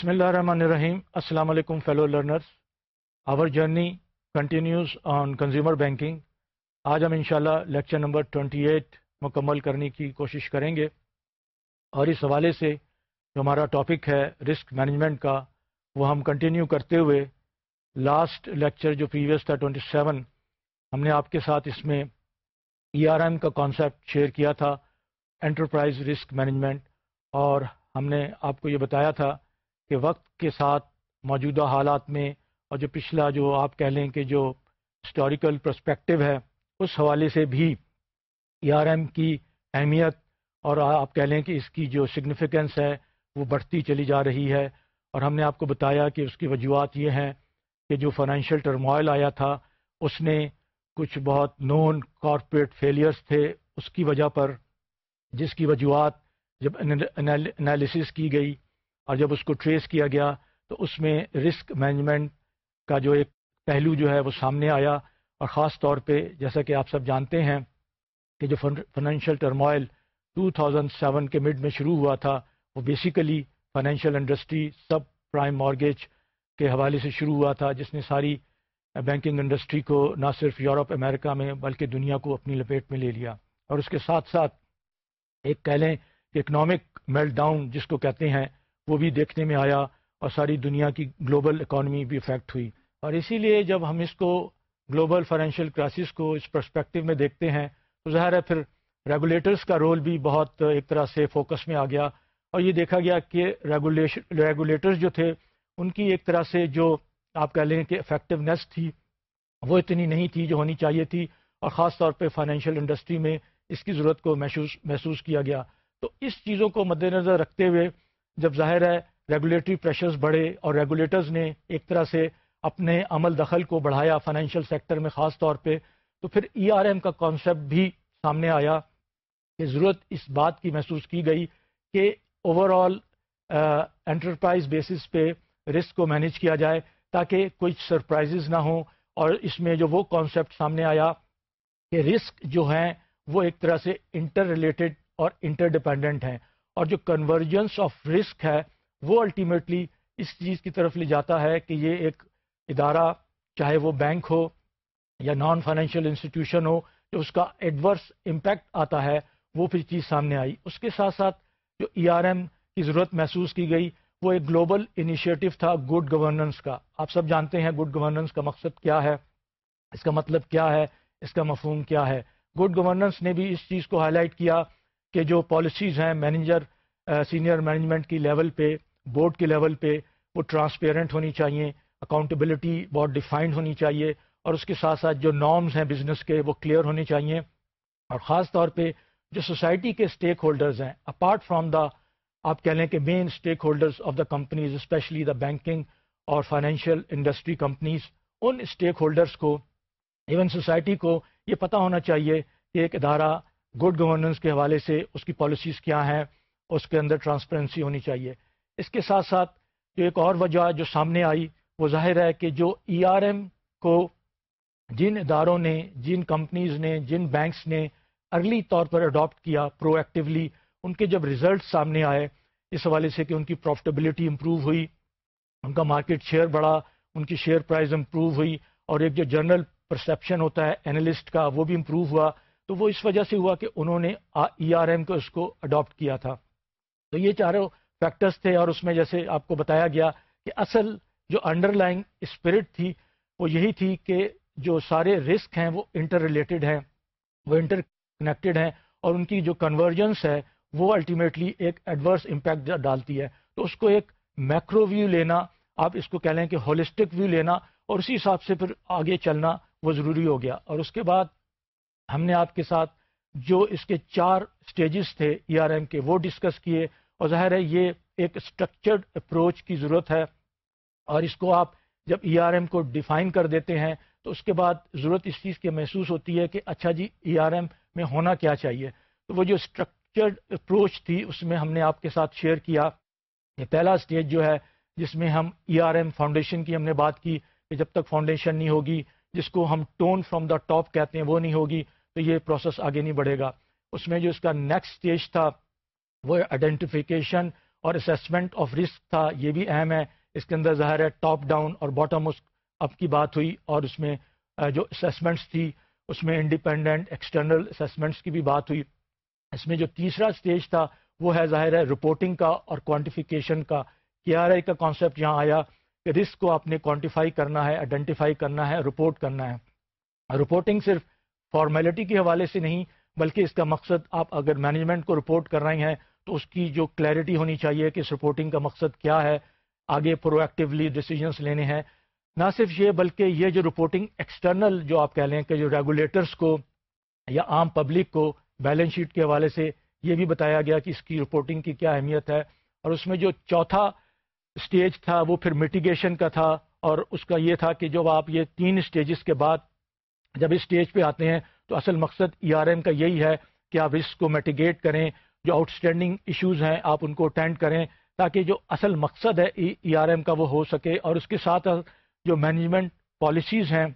بسم اللہ الرحمن الرحیم۔ السلام علیکم fellow learners our journey continues on consumer banking آج ہم انشاءاللہ لیکچر نمبر 28 مکمل کرنے کی کوشش کریں گے۔ اور اس حوالے سے جو ہمارا ٹاپک ہے رسک مینجمنٹ کا، وہ ہم کنٹینیو کرتے ہوئے لاسٹ لیکچر جو پریویس تھا 27 ہم نے آپ کے ساتھ اس میں ای آر ایم کا کانسیپٹ شیئر کیا تھا انٹرپرائز رسک مینجمنٹ اور ہم نے آپ کو یہ بتایا تھا کہ وقت کے ساتھ موجودہ حالات میں اور جو پچھلا جو آپ کہہ لیں کہ جو ہسٹوریکل پرسپیکٹو ہے، اس حوالے سے بھی ای آر ایم کی اہمیت اور آپ کہہ لیں کہ اس کی جو سگنیفیکنس ہے، وہ بڑھتی چلی جا رہی ہے۔ اور ہم نے آپ کو بتایا کہ اس کی وجوہات یہ ہیں کہ جو فائنینشیل ٹرموائل آیا تھا، اس نے کچھ بہت نون کارپوریٹ فیلئرس تھے اس کی وجہ پر، جس کی وجوہات جب انالیسس کی گئی۔ اور جب اس کو ٹریس کیا گیا تو اس میں رسک مینجمنٹ کا جو ایک پہلو جو ہے وہ سامنے آیا اور خاص طور پہ جیسا کہ آپ سب جانتے ہیں کہ جو فائنینشیل ٹرموائل 2007 کے مڈ میں شروع ہوا تھا، وہ basically financial industry subprime mortgage کے حوالے سے شروع ہوا تھا، جس نے ساری بینکنگ انڈسٹری کو نہ صرف یورپ، امریکہ میں بلکہ دنیا کو اپنی لپیٹ میں لے لیا۔ اور اس کے ساتھ ساتھ ایک کہہ لیں کہ اکنامک میلٹ ڈاؤن جس کو کہتے ہیں وہ بھی دیکھنے میں آیا اور ساری دنیا کی گلوبل اکانومی بھی افیکٹ ہوئی۔ اور اسی لیے جب ہم اس کو گلوبل فائنینشیل کرائسس کو اس پرسپیکٹو میں دیکھتے ہیں، تو ظاہر ہے پھر ریگولیٹرز کا رول بھی بہت ایک طرح سے فوکس میں آ گیا۔ اور یہ دیکھا گیا کہ ریگولیشن ریگولیٹرز جو تھے، ان کی ایک طرح سے جو آپ کہہ لیں کہ افیکٹونیس تھی، وہ اتنی نہیں تھی جو ہونی چاہیے تھی۔ اور خاص طور پہ فائنینشیل انڈسٹری میں اس کی ضرورت کو محسوس محسوس کیا گیا۔ تو اس چیزوں کو مد نظر رکھتے ہوئے جب ظاہر ہے ریگولیٹری پریشرز بڑھے اور ریگولیٹرز نے ایک طرح سے اپنے عمل دخل کو بڑھایا فائنینشیل سیکٹر میں خاص طور پہ، تو پھر ای آر ایم کا کانسیپٹ بھی سامنے آیا کہ ضرورت اس بات کی محسوس کی گئی کہ اوور آل انٹرپرائز بیسس پہ رسک کو مینیج کیا جائے تاکہ کوئی سرپرائزز نہ ہوں اور اس میں جو وہ کانسیپٹ سامنے آیا کہ رسک جو ہیں وہ ایک طرح سے انٹر ریلیٹڈ اور انٹر ڈپینڈنٹ ہیں۔ اور جو کنورجنس آف رسک ہے، وہ الٹیمیٹلی اس چیز کی طرف لے جاتا ہے کہ یہ ایک ادارہ چاہے وہ بینک ہو یا نان فائنینشیل انسٹیٹیوشن ہو، جو اس کا ایڈورس امپیکٹ آتا ہے، وہ پھر چیز سامنے آئی۔ اس کے ساتھ ساتھ جو ای آر ایم کی ضرورت محسوس کی گئی، وہ ایک گلوبل انیشیٹو تھا گڈ گورننس کا۔ آپ سب جانتے ہیں گڈ گورننس کا مقصد کیا ہے، اس کا مطلب کیا ہے، اس کا مفہوم کیا ہے۔ گڈ گورننس نے بھی اس چیز کو ہائی لائٹ کیا کہ جو پالیسیز ہیں مینیجر سینئر مینجمنٹ کی لیول پہ بورڈ کے لیول پہ، وہ ٹرانسپیرنٹ ہونی چاہیے اکاؤنٹیبلٹی بہت ڈیفائنڈ ہونی چاہیے اور اس کے ساتھ ساتھ جو نارمز ہیں بزنس کے وہ کلیئر ہونے چاہیے اور خاص طور پہ جو سوسائٹی کے اسٹیک ہولڈرز ہیں اپارٹ فرام دا آپ کہہ لیں کہ main stakeholders of the companies especially the banking اور فائنینشیل انڈسٹری کمپنیز ان اسٹیک ہولڈرز کو ایون سوسائٹی کو یہ پتہ ہونا چاہیے کہ ایک ادارہ گڈ گورننس کے حوالے سے اس کی پالیسیز کیا ہیں، اس کے اندر ٹرانسپیرنسی ہونی چاہیے۔ اس کے ساتھ ساتھ جو ایک اور وجہ جو سامنے آئی، وہ ظاہر ہے کہ جو ای آر ایم کو جن اداروں نے، جن کمپنیز نے، جن بینکس نے ارلی طور پر اڈاپٹ کیا پرو ایکٹیولی ان کے جب ریزلٹ سامنے آئے، اس حوالے سے کہ ان کی پروفٹیبلٹی امپروو ہوئی، ان کا مارکیٹ شیئر بڑھا، ان کی شیئر پرائز امپروو ہوئی، اور ایک جو جنرل پرسیپشن ہوتا ہے اینالسٹ کا، وہ بھی امپروو ہوا۔ تو وہ اس وجہ سے ہوا کہ انہوں نے ای آر ایم کو اس کو اڈاپٹ کیا تھا۔ تو یہ چاروں فیکٹرز تھے اور اس میں جیسے آپ کو بتایا گیا کہ اصل جو انڈر لائن اسپرٹ تھی، وہ یہی تھی کہ جو سارے رسک ہیں وہ انٹر ریلیٹڈ ہیں، وہ انٹر کنیکٹڈ ہیں اور ان کی جو کنورجنس ہے، وہ الٹیمیٹلی ایک ایڈورس امپیکٹ ڈالتی ہے۔ تو اس کو ایک میکرو ویو لینا، آپ اس کو کہہ لیں کہ ہولسٹک ویو لینا اور اسی حساب سے پھر آگے چلنا وہ ضروری ہو گیا۔ اور اس کے بعد ہم نے آپ کے ساتھ جو اس کے چار سٹیجز تھے ای آر ایم کے، وہ ڈسکس کیے۔ اور ظاہر ہے، یہ ایک اسٹرکچرڈ اپروچ کی ضرورت ہے۔ اور اس کو آپ جب ای آر ایم کو ڈیفائن کر دیتے ہیں، تو اس کے بعد ضرورت اس چیز کی محسوس ہوتی ہے کہ اچھا جی ای آر ایم میں ہونا کیا چاہیے۔ تو وہ جو اسٹرکچرڈ اپروچ تھی، اس میں ہم نے آپ کے ساتھ شیئر کیا۔ یہ پہلا اسٹیج جو ہے، جس میں ہم ای آر ایم فاؤنڈیشن کی ہم نے بات کی کہ جب تک فاؤنڈیشن نہیں ہوگی، جس کو ہم ٹون فرام دا ٹاپ کہتے ہیں، وہ نہیں ہوگی۔ تو یہ پروسیس آگے نہیں بڑھے گا۔ اس میں جو اس کا نیکسٹ اسٹیج تھا، وہ آئیڈینٹیفیکیشن اور اسیسمنٹ آف رسک تھا، یہ بھی اہم ہے۔ اس کے اندر ظاہر ہے ٹاپ ڈاؤن اور باٹم اپ کی بات ہوئی اور اس میں جو اسیسمنٹس تھی، اس میں انڈیپینڈنٹ ایکسٹرنل اسیسمنٹس کی بھی بات ہوئی۔ اس میں جو تیسرا سٹیج تھا، وہ ہے ظاہر ہے رپورٹنگ کا اور کوانٹیفیکیشن کا۔ کے آر آئی کا کانسیپٹ یہاں آیا کہ رسک کو آپ نے کوانٹیفائی کرنا ہے آئیڈینٹیفائی کرنا ہے رپورٹ کرنا ہے۔ رپورٹنگ صرف فارمیلٹی کے حوالے سے نہیں، بلکہ اس کا مقصد آپ اگر مینجمنٹ کو رپورٹ کر رہے ہیں تو اس کی جو کلیئرٹی ہونی چاہیے کہ اس رپورٹنگ کا مقصد کیا ہے، آگے پرو ایکٹیولی ڈیسیجنس لینے ہیں۔ نہ صرف یہ، بلکہ یہ جو رپورٹنگ ایکسٹرنل جو آپ کہہ لیں کہ جو ریگولیٹرس کو یا عام پبلک کو بیلنس شیٹ کے حوالے سے یہ بھی بتایا گیا کہ اس کی رپورٹنگ کی کیا اہمیت ہے۔ اور اس میں جو چوتھا اسٹیج تھا، وہ پھر میٹیگیشن کا تھا، اور اس کا یہ تھا کہ جب آپ یہ تین اسٹیجز کے بعد جب اس اسٹیج پہ آتے ہیں تو اصل مقصد ای آر ایم کا یہی ہے کہ آپ رسک کو میٹیگیٹ کریں، جو آؤٹ اسٹینڈنگ ایشوز ہیں آپ ان کو اٹینڈ کریں تاکہ جو اصل مقصد ہے ای آر ایم کا وہ ہو سکے اور اس کے ساتھ جو مینجمنٹ پالیسیز ہیں،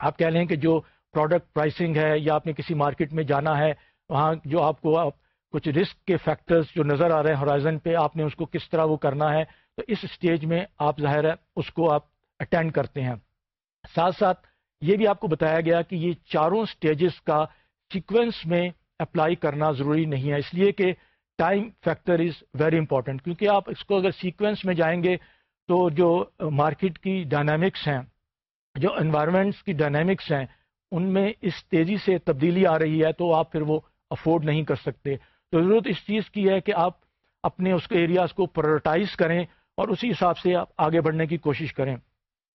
آپ کہہ لیں کہ جو پروڈکٹ پرائسنگ ہے یا آپ نے کسی مارکیٹ میں جانا ہے، وہاں جو آپ کو آپ کچھ رسک کے فیکٹرز جو نظر آ رہے ہیں ہرائزن پہ، آپ نے اس کو کس طرح وہ کرنا ہے، تو اس اسٹیج میں آپ ظاہر ہے اس کو آپ اٹینڈ کرتے ہیں۔ ساتھ ساتھ یہ بھی آپ کو بتایا گیا کہ یہ چاروں اسٹیجز کا سیکوینس میں اپلائی کرنا ضروری نہیں ہے۔ اس لیے کہ time factor is very important کیونکہ آپ اس کو اگر سیکوینس میں جائیں گے تو جو مارکیٹ کی ڈائنامکس ہیں، جو انوائرمنٹس کی ڈائنامکس ہیں، ان میں اس تیزی سے تبدیلی آ رہی ہے تو آپ پھر وہ افورڈ نہیں کر سکتے۔ تو ضرورت اس چیز کی ہے کہ آپ اپنے اس کے ایریاز کو پرورٹائز کریں اور اسی حساب سے آپ آگے بڑھنے کی کوشش کریں۔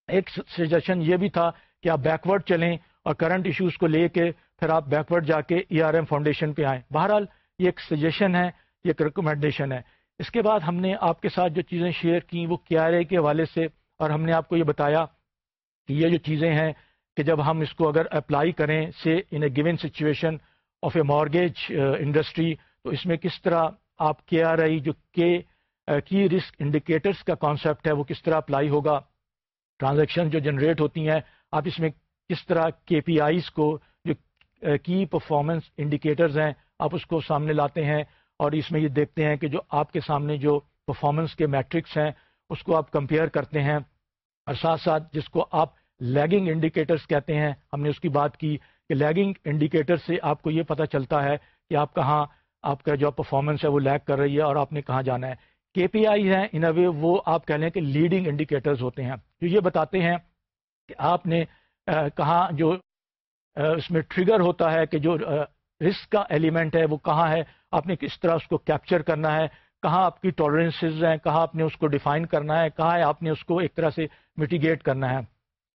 ایک سجیشن یہ بھی تھا کہ آپ بیکورڈ چلیں اور کرنٹ ایشوز کو لے کے پھر آپ بیکورڈ جا کے ای آر ایم فاؤنڈیشن پہ آئیں۔ بہرحال یہ ایک سجیشن ہے، یہ ایک ریکمنڈیشن ہے۔ اس کے بعد ہم نے آپ کے ساتھ جو چیزیں شیئر کی وہ کیا رہے کے حوالے سے، اور ہم نے آپ کو یہ بتایا کہ یہ جو چیزیں ہیں کہ جب ہم اس کو اگر اپلائی کریں سے in a given situation of a mortgage industry تو اس میں کس طرح آپ کے آر آئی جو کے uh, کی رسک انڈیکیٹرس کا کانسیپٹ ہے، وہ کس طرح اپلائی ہوگا۔ ٹرانزیکشن جو جنریٹ ہوتی ہیں آپ اس میں کس طرح کے پی آئیز کو جو کی پرفارمنس انڈیکیٹرز ہیں، آپ اس کو سامنے لاتے ہیں اور اس میں یہ دیکھتے ہیں کہ جو آپ کے سامنے جو پرفارمنس کے میٹرکس ہیں، اس کو آپ کمپیئر کرتے ہیں اور ساتھ ساتھ جس کو آپ لیگنگ انڈیکیٹرز کہتے ہیں، ہم نے اس کی بات کی کہ لیگنگ انڈیکیٹر سے آپ کو یہ پتہ چلتا ہے کہ آپ کہاں، آپ کا جو پرفارمنس ہے وہ لیگ کر رہی ہے اور آپ نے کہاں جانا ہے۔ کے پی آئی ہیں ان وے وہ آپ کہہ لیں کہ لیڈنگ انڈیکیٹرز ہوتے ہیں۔ جو یہ بتاتے ہیں کہ آپ نے کہاں جو اس میں ٹریگر ہوتا ہے کہ جو رسک کا ایلیمنٹ ہے وہ کہاں ہے، آپ نے کس طرح اس کو کیپچر کرنا ہے، کہاں آپ کی ٹالرنسز ہیں، کہاں آپ نے اس کو ڈیفائن کرنا ہے، کہاں آپ نے اس کو ایک طرح سے میٹیگیٹ کرنا ہے۔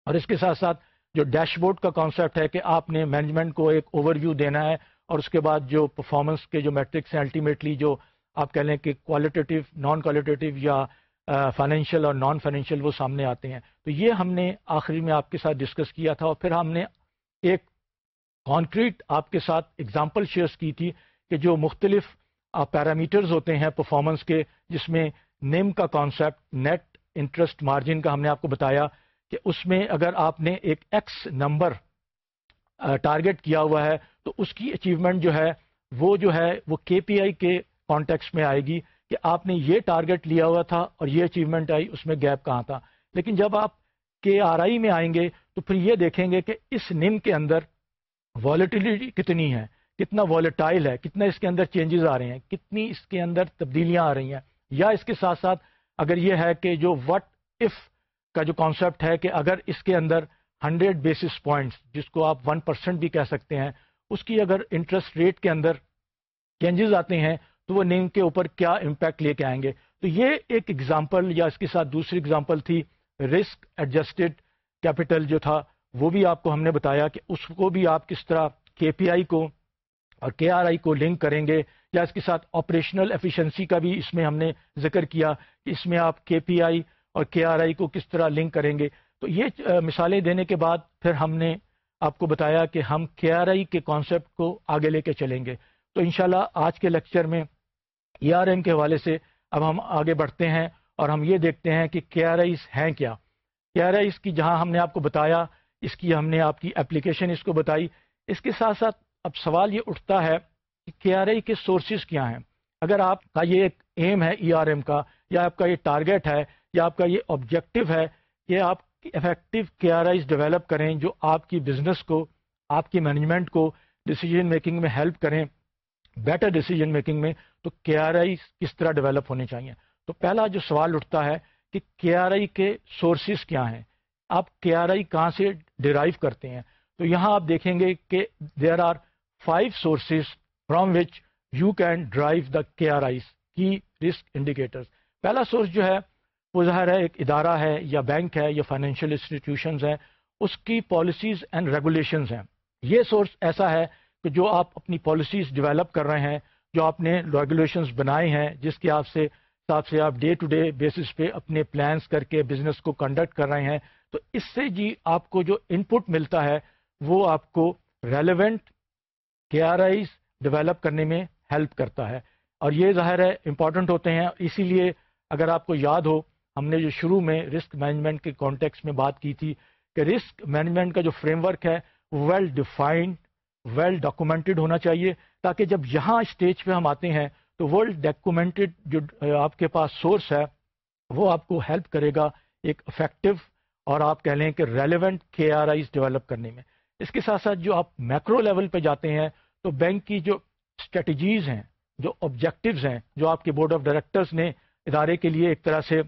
اور اس کے ساتھ ساتھ جو ڈیش بورڈ کا کانسیپٹ ہے کہ آپ نے مینجمنٹ کو ایک اوور ویو دینا ہے اور اس کے بعد جو پرفارمنس کے جو میٹرکس ہیں الٹیمیٹلی جو آپ کہہ لیں کہ کوالٹیٹیو نان کوالٹیٹیو یا فائنینشیل اور نان فائنینشیل وہ سامنے آتے ہیں۔ تو یہ ہم نے آخری میں آپ کے ساتھ ڈسکس کیا تھا اور پھر ہم نے ایک کانکریٹ آپ کے ساتھ اگزامپل شیئرس کی تھی کہ جو مختلف پیرامیٹرز ہوتے ہیں پرفارمنس کے، جس میں نیم کا کانسیپٹ نیٹ انٹرسٹ مارجن کا ہم نے آپ کو بتایا کہ اس میں اگر آپ نے ایک ایکس نمبر ٹارگیٹ کیا ہوا ہے تو اس کی اچیومنٹ جو ہے وہ جو ہے وہ کے پی آئی کے کانٹیکس میں آئے گی۔ کہ آپ نے یہ ٹارگیٹ لیا ہوا تھا اور یہ اچیومنٹ آئی، اس میں گیپ کہاں تھا؟ لیکن جب آپ کے آر آئی میں آئیں گے تو پھر یہ دیکھیں گے کہ اس نم کے اندر والیٹیلیٹی کتنی ہے، کتنا والیٹائل ہے، کتنا اس کے اندر چینجز آ رہے ہیں، کتنی اس کے اندر تبدیلیاں آ رہی ہیں۔ یا اس کے ساتھ ساتھ اگر یہ ہے کہ جو وٹ اف کا جو کانسیپٹ ہے کہ اگر اس کے اندر ہنڈریڈ بیسس پوائنٹس جس کو آپ ون پرسینٹ بھی کہہ سکتے ہیں، اس کی اگر انٹرسٹ ریٹ کے اندر چینجز آتے ہیں تو وہ نیم کے اوپر کیا امپیکٹ لے کے آئیں گے؟ تو یہ ایک ایگزامپل یا اس کے ساتھ دوسری ایگزامپل تھی رسک ایڈجسٹڈ کیپٹل جو تھا، وہ بھی آپ کو ہم نے بتایا کہ اس کو بھی آپ کس طرح کے پی آئی کو اور کے آر آئی کو لنک کریں گے یا اس کے ساتھ آپریشنل ایفیشنسی کا بھی اس میں ہم نے ذکر کیا کہ اس میں آپ کے پی آئی اور کے آر آئی کو کس طرح لنک کریں گے؟ تو یہ مثالیں دینے کے بعد پھر ہم نے آپ کو بتایا کہ ہم کے آر آئی کے کانسیپٹ کو آگے لے کے چلیں گے۔ تو انشاءاللہ آج کے لیکچر میں ای آر ایم کے حوالے سے اب ہم آگے بڑھتے ہیں اور ہم یہ دیکھتے ہیں کہ کے آر آئیز ہیں کیا؟ کے آر آئیز کی جہاں ہم نے آپ کو بتایا، اس کی ہم نے آپ کی اپلیکیشن اس کو بتائی، اس کے ساتھ ساتھ اب سوال یہ اٹھتا ہے کہ کے آر آئی کے سورسز کیا ہیں؟ اگر آپ کا یہ ایک ایم ہے ای آر ایم کا، یا آپ کا یہ ٹارگیٹ ہے، یا آپ کا یہ آبجیکٹو ہے کہ آپ effective K R eyes develop کریں جو آپ کی بزنس کو، آپ کی مینجمنٹ کو ڈیسیجن میکنگ میں ہیلپ کریں۔ بیٹر ڈیسیجن میکنگ میں تو کے آر آئی کس طرح ڈیولپ ہونے چاہیے؟ تو پہلا جو سوال اٹھتا ہے کہ کے آر آئی کے سورسز کیا ہیں؟ آپ کے آر آئی کہاں سے ڈرائیو کرتے ہیں؟ تو یہاں آپ دیکھیں گے کہ there are five sources from which you can drive the K R Is کی رسک انڈیکیٹر پہلا سورس جو ہے وہ ظاہر ہے ایک ادارہ ہے یا بینک ہے یا فائنینشیل انسٹیٹیوشنز ہیں، اس کی پالیسیز اینڈ ریگولیشنز ہیں۔ یہ سورس ایسا ہے کہ جو آپ اپنی پالیسیز ڈیولپ کر رہے ہیں، جو آپ نے ریگولیشنز بنائے ہیں، جس کے آپ سے حساب سے آپ ڈے ٹو ڈے بیسس پہ اپنے پلانس کر کے بزنس کو کنڈکٹ کر رہے ہیں۔ تو اس سے جی آپ کو جو ان پٹ ملتا ہے، وہ آپ کو ریلیونٹ کے آر آئیز ڈیولپ کرنے میں ہیلپ کرتا ہے۔ اور یہ ظاہر ہے امپورٹنٹ ہوتے ہیں۔ اسی لیے اگر آپ کو یاد ہو، ہم نے جو شروع میں رسک مینجمنٹ کے کانٹیکس میں بات کی تھی کہ رسک مینجمنٹ کا جو فریم ورک ہے ویل ڈیفائنڈ ویل ڈاکومنٹڈ ہونا چاہیے تاکہ جب یہاں اسٹیج پہ ہم آتے ہیں تو ورلڈ ڈاکومنٹڈ جو آپ کے پاس سورس ہے، وہ آپ کو ہیلپ کرے گا ایک افیکٹو اور آپ کہہ لیں کہ ریلیونٹ کے آر آئیز ڈیولپ کرنے میں۔ اس کے ساتھ ساتھ جو آپ میکرو لیول پہ جاتے ہیں تو بینک کی جو اسٹریٹجیز ہیں، جو آبجیکٹوز ہیں، جو آپ کے بورڈ آف ڈائریکٹرز نے ادارے کے لیے ایک طرح سے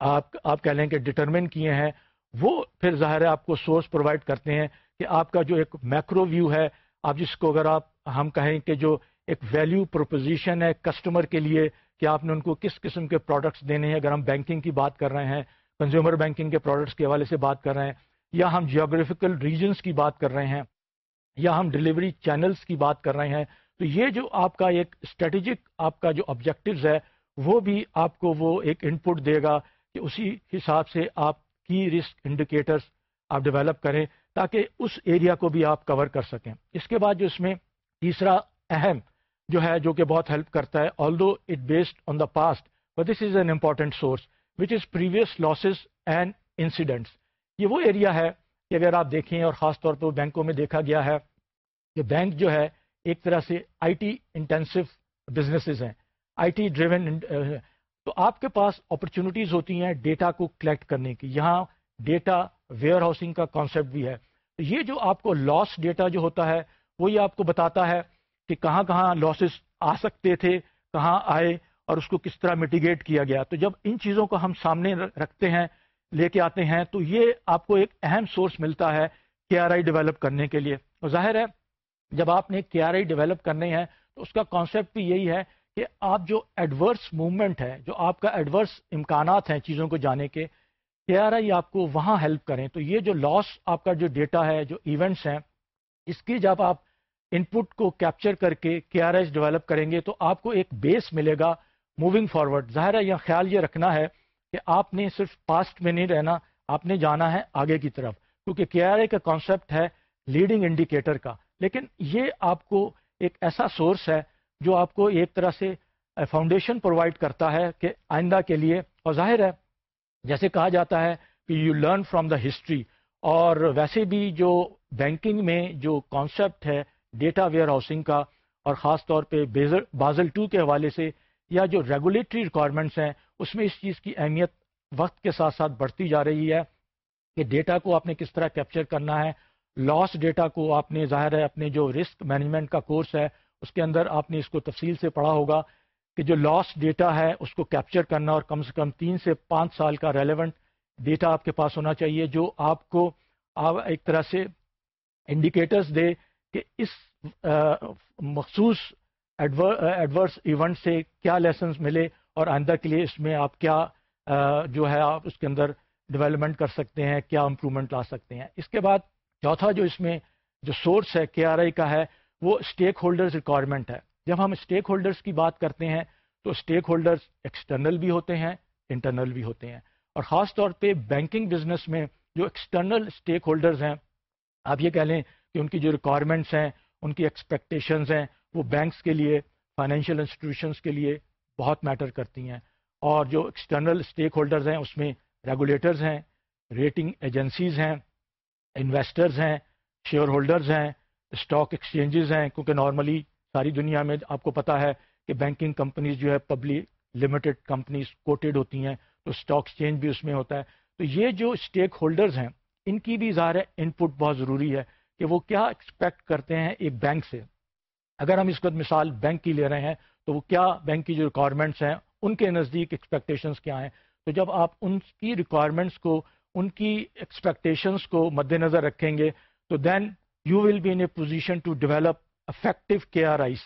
آپ آپ کہہ لیں کہ ڈٹرمن کیے ہیں، وہ پھر ظاہر ہے آپ کو سورس پرووائڈ کرتے ہیں۔ کہ آپ کا جو ایک میکرو ویو ہے، آپ جس کو اگر آپ ہم کہیں کہ جو ایک ویلیو پروپوزیشن ہے کسٹمر کے لیے، کہ آپ نے ان کو کس قسم کے پروڈکٹس دینے ہیں؟ اگر ہم بینکنگ کی بات کر رہے ہیں کنزیومر بینکنگ کے پروڈکٹس کے حوالے سے بات کر رہے ہیں، یا ہم جیوگرافیکل ریجنس کی بات کر رہے ہیں، یا ہم ڈلیوری چینلز کی بات کر رہے ہیں، تو یہ جو آپ کا ایک اسٹریٹجک آپ کا جو آبجیکٹوز ہے، وہ بھی آپ کو وہ ایک ان پٹ دے گا کہ اسی حساب سے آپ کی رسک انڈیکیٹرز آپ ڈیولپ کریں۔ تاکہ اس ایریا کو بھی آپ کور کر سکیں۔ اس کے بعد جو اس میں تیسرا اہم جو ہے جو کہ بہت ہیلپ کرتا ہے although it based on the past but this is an important source which is previous losses and incidents یہ وہ ایریا ہے کہ اگر آپ دیکھیں اور خاص طور پہ بینکوں میں دیکھا گیا ہے کہ بینک جو ہے ایک طرح سے آئی ٹی انٹینسو بزنسز ہیں، آئی ٹی ڈریون تو آپ کے پاس اپرچونیٹیز ہوتی ہیں ڈیٹا کو کلیکٹ کرنے کی۔ یہاں ڈیٹا ویئر ہاؤسنگ کا کانسیپٹ بھی ہے۔ یہ جو آپ کو لاس ڈیٹا جو ہوتا ہے، وہ یہ آپ کو بتاتا ہے کہ کہاں کہاں لاسز آ سکتے تھے، کہاں آئے اور اس کو کس طرح میٹیگیٹ کیا گیا۔ تو جب ان چیزوں کو ہم سامنے رکھتے ہیں، لے کے آتے ہیں، تو یہ آپ کو ایک اہم سورس ملتا ہے کے آر آئی ڈیولپ کرنے کے لیے۔ اور ظاہر ہے، جب آپ نے کے آر آئی ڈیولپ کرنے ہیں، تو اس کا کانسیپٹ بھی یہی ہے کہ آپ جو ایڈورس موومنٹ ہے، جو آپ کا ایڈورس امکانات ہیں چیزوں کو جانے کے کے آر آئی آپ کو وہاں ہیلپ کریں۔ تو یہ جو لاس آپ کا جو ڈیٹا ہے، جو ایونٹس ہیں، اس کی جب آپ ان پٹ کو کیپچر کر کے کے آر آئی ڈیولپ کریں گے، تو آپ کو ایک بیس ملے گا موونگ فارورڈ ظاہر ہے یہ خیال یہ رکھنا ہے کہ آپ نے صرف پاسٹ میں نہیں رہنا، آپ نے جانا ہے آگے کی طرف۔ کیونکہ کے آر آئی کا کانسیپٹ ہے لیڈنگ انڈیکیٹر کا۔ لیکن یہ آپ کو ایک ایسا سورس ہے جو آپ کو ایک طرح سے فاؤنڈیشن پرووائڈ کرتا ہے کہ آئندہ کے لیے۔ اور ظاہر ہے جیسے کہا جاتا ہے کہ you learn from the history اور ویسے بھی جو بینکنگ میں جو کانسیپٹ ہے ڈیٹا ویئر ہاؤسنگ کا، اور خاص طور پہ بازل ٹو کے حوالے سے، یا جو ریگولیٹری ریکوائرمنٹس ہیں، اس میں اس چیز کی اہمیت وقت کے ساتھ ساتھ بڑھتی جا رہی ہے کہ ڈیٹا کو آپ نے کس طرح کیپچر کرنا ہے. لاس ڈیٹا کو آپ نے، ظاہر ہے، اپنے جو رسک مینجمنٹ کا کورس ہے، اس کے اندر آپ نے اس کو تفصیل سے پڑھا ہوگا کہ جو لاس ڈیٹا ہے اس کو کیپچر کرنا اور کم سے کم تین سے پانچ سال کا ریلیونٹ ڈیٹا آپ کے پاس ہونا چاہیے جو آپ کو ایک طرح سے انڈیکیٹرز دے کہ اس مخصوص ایڈورس ایونٹ سے کیا لیسنس ملے اور آئندہ کے لیے اس میں آپ کیا جو ہے آپ اس کے اندر ڈیولپمنٹ کر سکتے ہیں، کیا امپرومنٹ لا سکتے ہیں۔ اس کے بعد چوتھا جو اس میں جو سورس ہے کے آر آئی کا ہے، وہ اسٹیک ہولڈرز ریکوائرمنٹ ہے۔ جب ہم اسٹیک ہولڈرز کی بات کرتے ہیں تو اسٹیک ہولڈرز ایکسٹرنل بھی ہوتے ہیں انٹرنل بھی ہوتے ہیں۔ اور خاص طور پہ بینکنگ بزنس میں جو ایکسٹرنل اسٹیک ہولڈرز ہیں، آپ یہ کہہ لیں کہ ان کی جو ریکوائرمنٹس ہیں، ان کی ایکسپیکٹیشنز ہیں، وہ بینکس کے لیے فائنینشیل انسٹیٹیوشنس کے لیے بہت میٹر کرتی ہیں۔ اور جو ایکسٹرنل اسٹیک ہولڈرز ہیں، اس میں ریگولیٹرز ہیں ریٹنگ ایجنسیز ہیں انویسٹرز ہیں شیئر ہولڈرز ہیں اسٹاک ایکسچینجز ہیں۔ کیونکہ نارملی ساری دنیا میں آپ کو پتا ہے کہ بینکنگ کمپنیز جو ہے پبلک لمیٹڈ کمپنیز کوٹیڈ ہوتی ہیں، تو اسٹاک ایکسچینج بھی اس میں ہوتا ہے۔ تو یہ جو اسٹیک ہولڈرز ہیں، ان کی بھی ظاہر ہے ان پٹ بہت ضروری ہے کہ وہ کیا ایکسپیکٹ کرتے ہیں ایک بینک سے۔ اگر ہم اس وقت مثال بینک کی لے رہے ہیں، تو وہ کیا بینک کی جو ریکوائرمنٹس ہیں، ان کے نزدیک ایکسپیکٹیشنس کیا ہیں؟ تو جب آپ ان کی ریکوائرمنٹس کو، ان کی ایکسپیکٹیشنس کو مد نظر رکھیں گے، تو then you will be in a position to develop effective K R Is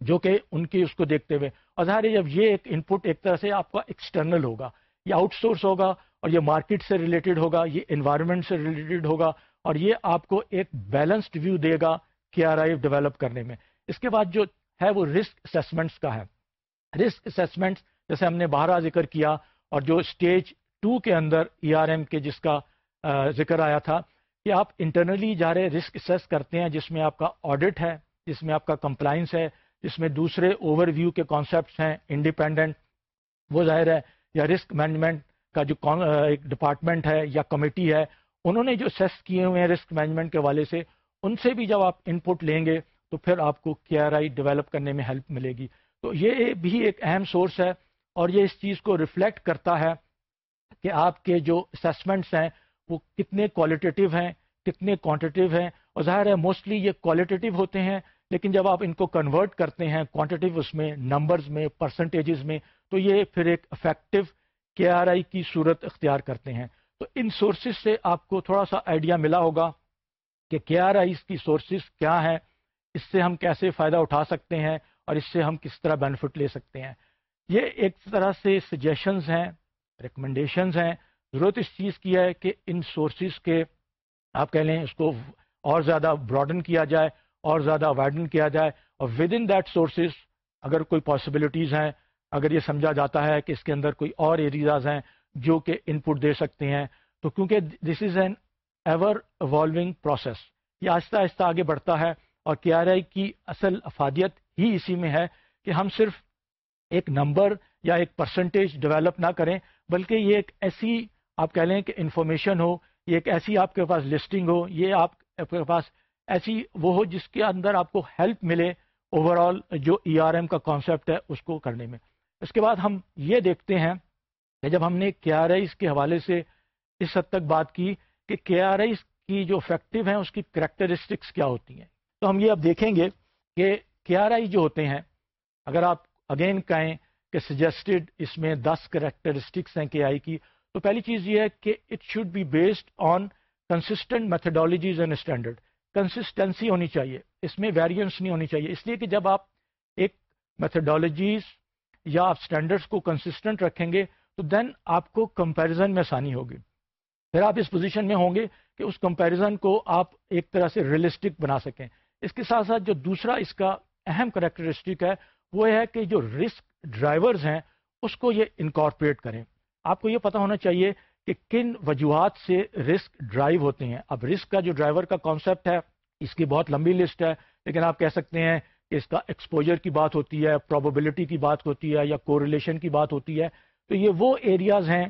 جو کہ ان کی اس کو دیکھتے ہوئے۔ اور ظاہر ہے جب یہ ایک ان پٹ ایک طرح سے آپ کا ایکسٹرنل ہوگا یہ آؤٹ سورس ہوگا، اور یہ مارکیٹ سے ریلیٹڈ ہوگا، یہ انوائرمنٹ سے ریلیٹڈ ہوگا، اور یہ آپ کو ایک بیلنسڈ ویو دے گا کے آر آئی ڈیولپ کرنے میں۔ اس کے بعد جو ہے وہ رسک اسسمنٹس کا ہے۔ رسک اسسمنٹس جیسے ہم نے باہر ذکر کیا، اور جو اسٹیج ٹو کے اندر ای آر ایم کے جس کا ذکر آیا تھا کہ آپ انٹرنلی جا رہے رسک اسیس کرتے ہیں، جس میں آپ کا آڈٹ ہے، جس میں آپ کا کمپلائنس ہے، جس میں دوسرے اوور ویو کے کانسیپٹس ہیں انڈیپینڈنٹ وہ ظاہر ہے، یا رسک مینجمنٹ کا جو ایک ڈپارٹمنٹ ہے یا کمیٹی ہے، انہوں نے جو سیس کیے ہوئے ہیں رسک مینجمنٹ کے والے سے، ان سے بھی جب آپ ان پٹ لیں گے، تو پھر آپ کو کے آر آئی ڈیولپ کرنے میں ہیلپ ملے گی۔ تو یہ بھی ایک اہم سورس ہے اور یہ اس چیز کو ریفلیکٹ کرتا ہے کہ آپ کے جو اسسمنٹس ہیں وہ کتنے کوالٹیٹیو ہیں، کتنے کوانٹیٹیو ہیں، اور ظاہر ہے موسٹلی یہ کوالٹیٹیو ہوتے ہیں، لیکن جب آپ ان کو کنورٹ کرتے ہیں کوانٹیٹیو اس میں نمبرز میں پرسنٹیجز میں، تو یہ پھر ایک افیکٹو کے آر آئی کی صورت اختیار کرتے ہیں۔ تو ان سورسز سے آپ کو تھوڑا سا آئیڈیا ملا ہوگا کہ کے آر آئیز کی سورسز کیا ہیں، اس سے ہم کیسے فائدہ اٹھا سکتے ہیں، اور اس سے ہم کس طرح بینیفٹ لے سکتے ہیں۔ یہ ایک طرح سے سجیشنز ہیں ریکمنڈیشنز ہیں ضرورت اس چیز کی ہے کہ ان سورسز کے آپ کہہ لیں اس کو اور زیادہ براڈن کیا جائے اور زیادہ وائڈن کیا جائے اور ود ان دیٹ سورسز اگر کوئی پاسبلٹیز ہیں، اگر یہ سمجھا جاتا ہے کہ اس کے اندر کوئی اور ایریاز ہیں جو کہ ان پٹ دے سکتے ہیں، تو کیونکہ this is an ever evolving process یہ آہستہ آہستہ آگے بڑھتا ہے اور کے آر آئی کی اصل افادیت ہی اسی میں ہے کہ ہم صرف ایک نمبر یا ایک پرسنٹیج ڈیولپ نہ کریں، بلکہ یہ ایک ایسی آپ کہہ لیں کہ انفارمیشن ہو، یہ ایک ایسی آپ کے پاس لسٹنگ ہو، یہ آپ کے پاس ایسی وہ ہو جس کے اندر آپ کو ہیلپ ملے اوور آل جو ای آر ایم کا کانسیپٹ ہے اس کو کرنے میں۔ اس کے بعد ہم یہ دیکھتے ہیں کہ جب ہم نے کے آر آئیز کے حوالے سے اس حد تک بات کی کہ کے آر آئیز کی جو افیکٹو ہیں، اس کی کریکٹرسٹکس کیا ہوتی ہیں۔ تو ہم یہ اب دیکھیں گے کہ کے آر آئی جو ہوتے ہیں، اگر آپ اگین کہیں کہ سجیسٹڈ اس میں دس کریکٹرسٹکس ہیں کے آئی کی تو پہلی چیز یہ ہے کہ it should be based on consistent methodologies and standard consistency ہونی چاہیے، اس میں ویریئنس نہیں ہونی چاہیے۔ اس لیے کہ جب آپ ایک میتھڈالوجیز یا آپ اسٹینڈرڈس کو کنسسٹنٹ رکھیں گے، تو دین آپ کو کمپیریزن میں آسانی ہوگی۔ پھر آپ اس پوزیشن میں ہوں گے کہ اس کمپیریزن کو آپ ایک طرح سے ریئلسٹک بنا سکیں۔ اس کے ساتھ ساتھ جو دوسرا اس کا اہم کریکٹرسٹک ہے، وہ ہے کہ جو رسک ڈرائیورز ہیں، اس کو یہ انکارپوریٹ کریں۔ آپ کو یہ پتا ہونا چاہیے کہ کن وجوہات سے رسک ڈرائیو ہوتے ہیں۔ اب رسک کا جو ڈرائیور کا کانسیپٹ ہے، اس کی بہت لمبی لسٹ ہے، لیکن آپ کہہ سکتے ہیں کہ اس کا ایکسپوجر کی بات ہوتی ہے پروبیبلٹی کی بات ہوتی ہے یا کوریلیشن کی بات ہوتی ہے۔ تو یہ وہ ایریاز ہیں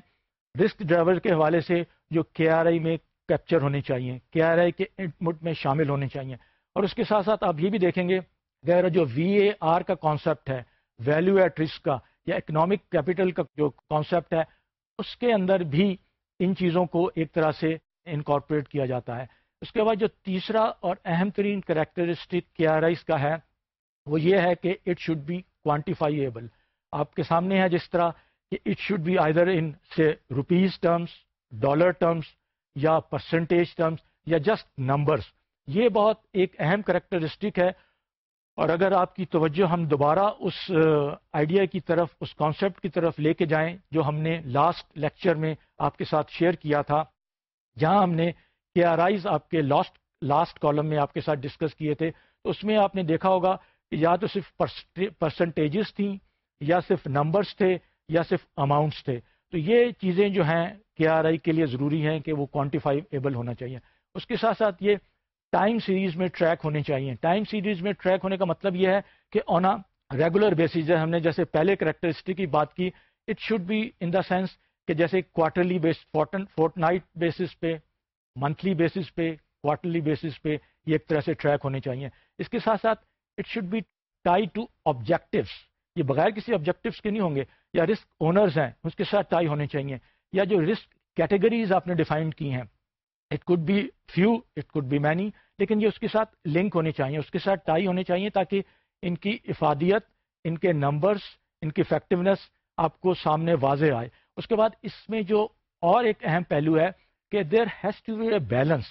رسک ڈرائیور کے حوالے سے جو کے آر آئی میں کیپچر ہونے چاہیے کے آر آئی کے انپٹ میں شامل ہونے چاہیے۔ اور اس کے ساتھ ساتھ آپ یہ بھی دیکھیں گے کہ جو وی اے آر کا کانسیپٹ ہے ویلو ایٹ رسک کا یا اکنامک کیپٹل کا جو کانسیپٹ ہے اس کے اندر بھی ان چیزوں کو ایک طرح سے انکارپوریٹ کیا جاتا ہے۔ اس کے بعد جو تیسرا اور اہم ترین کریکٹرسٹک کے آر آئیز کا ہے، وہ یہ ہے کہ اٹ شوڈ بی کوانٹیفائیبل۔ آپ کے سامنے ہے جس طرح کہ it should be either in سے روپیز ٹرمس ڈالر ٹرمس یا پرسنٹیج ٹرمس یا جسٹ نمبرس یہ بہت ایک اہم کریکٹرسٹک ہے اور اگر آپ کی توجہ ہم دوبارہ اس آئیڈیا کی طرف، اس کانسیپٹ کی طرف لے کے جائیں، جو ہم نے لاسٹ لیکچر میں آپ کے ساتھ شیئر کیا تھا، جہاں ہم نے کے آر آئیز آپ کے لاسٹ لاسٹ کالم میں آپ کے ساتھ ڈسکس کیے تھے، تو اس میں آپ نے دیکھا ہوگا کہ یا تو صرف پرسنٹیجز تھیں، یا صرف نمبرس تھے، یا صرف اماؤنٹس تھے۔ تو یہ چیزیں جو ہیں کے آر آئی کے لیے ضروری ہیں کہ وہ کوانٹیفائی ایبل ہونا چاہیے۔ اس کے ساتھ ساتھ یہ ٹائم سیریز میں ٹریک ہونے چاہیے۔ ٹائم سیریز میں ٹریک ہونے کا مطلب یہ ہے کہ آن ریگولر بیسز ہم نے جیسے پہلے کریکٹرسٹک کی بات کی it should be in the sense کہ جیسے کوارٹرلی بیس فورٹ نائٹ بیسس پہ منتھلی بیسس پہ کوارٹرلی بیسس پہ یہ ایک طرح سے ٹریک ہونے چاہیے۔ اس کے ساتھ ساتھ it should be tie to objectives یہ بغیر کسی آبجیکٹوس کے نہیں ہوں گے، یا رسک اونرز ہیں، اس کے ساتھ ٹائی ہونے چاہیے۔ یا جو رسک کیٹیگریز آپ نے ڈیفائن کی ہیں۔ It could be few it could be many لیکن یہ اس کے ساتھ لنک ہونے چاہیے، اس کے ساتھ ٹائی ہونے چاہیے تاکہ ان کی افادیت، ان کے نمبرس ان کی افیکٹونیس آپ کو سامنے واضح آئے۔ اس کے بعد اس میں جو اور ایک اہم پہلو ہے کہ there has to be a balance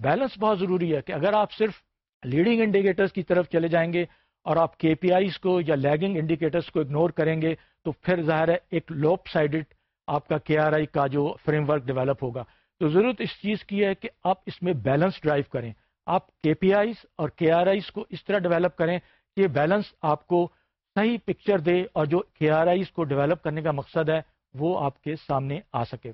balance بہت ضروری ہے کہ اگر آپ صرف لیڈنگ انڈیکیٹرز کی طرف چلے جائیں گے اور آپ کے پی آئیز کو یا لیگنگ انڈیکیٹرز کو اگنور کریں گے، تو پھر ظاہر ہے ایک لوپ سائڈڈ آپ کا کے آر آئی کا جو فریم ورک ڈیولپ ہوگا۔ تو ضرورت اس چیز کی ہے کہ آپ اس میں بیلنس ڈرائیو کریں۔ آپ کے پی آئیز اور کے آر آئیز کو اس طرح ڈیولپ کریں کہ یہ بیلنس آپ کو صحیح پکچر دے اور جو کے آر آئیز کو ڈیولپ کرنے کا مقصد ہے وہ آپ کے سامنے آ سکے۔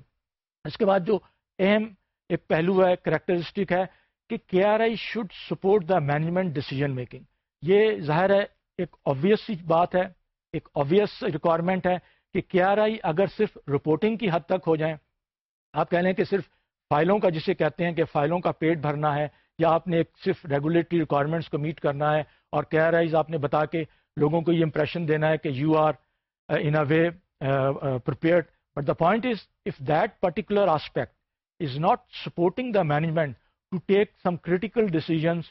اس کے بعد جو اہم ایک پہلو ہے کریکٹرسٹک ہے کہ K R I should support the management decision making یہ ظاہر ہے ایک آبویس بات ہے، ایک آبویس ریکوائرمنٹ ہے کہ کے آر آئی اگر صرف رپورٹنگ کی حد تک ہو جائیں آپ کہہ لیں کہ صرف فائلوں کا جسے کہتے ہیں کہ فائلوں کا پیٹ بھرنا ہے، یا آپ نے ایک صرف ریگولیٹری ریکوائرمنٹس کو میٹ کرنا ہے اور کے آر آپ نے بتا کے لوگوں کو یہ امپریشن دینا ہے کہ you are in a way prepared but the point is of that particular aspect is not supporting the management to take some critical decisions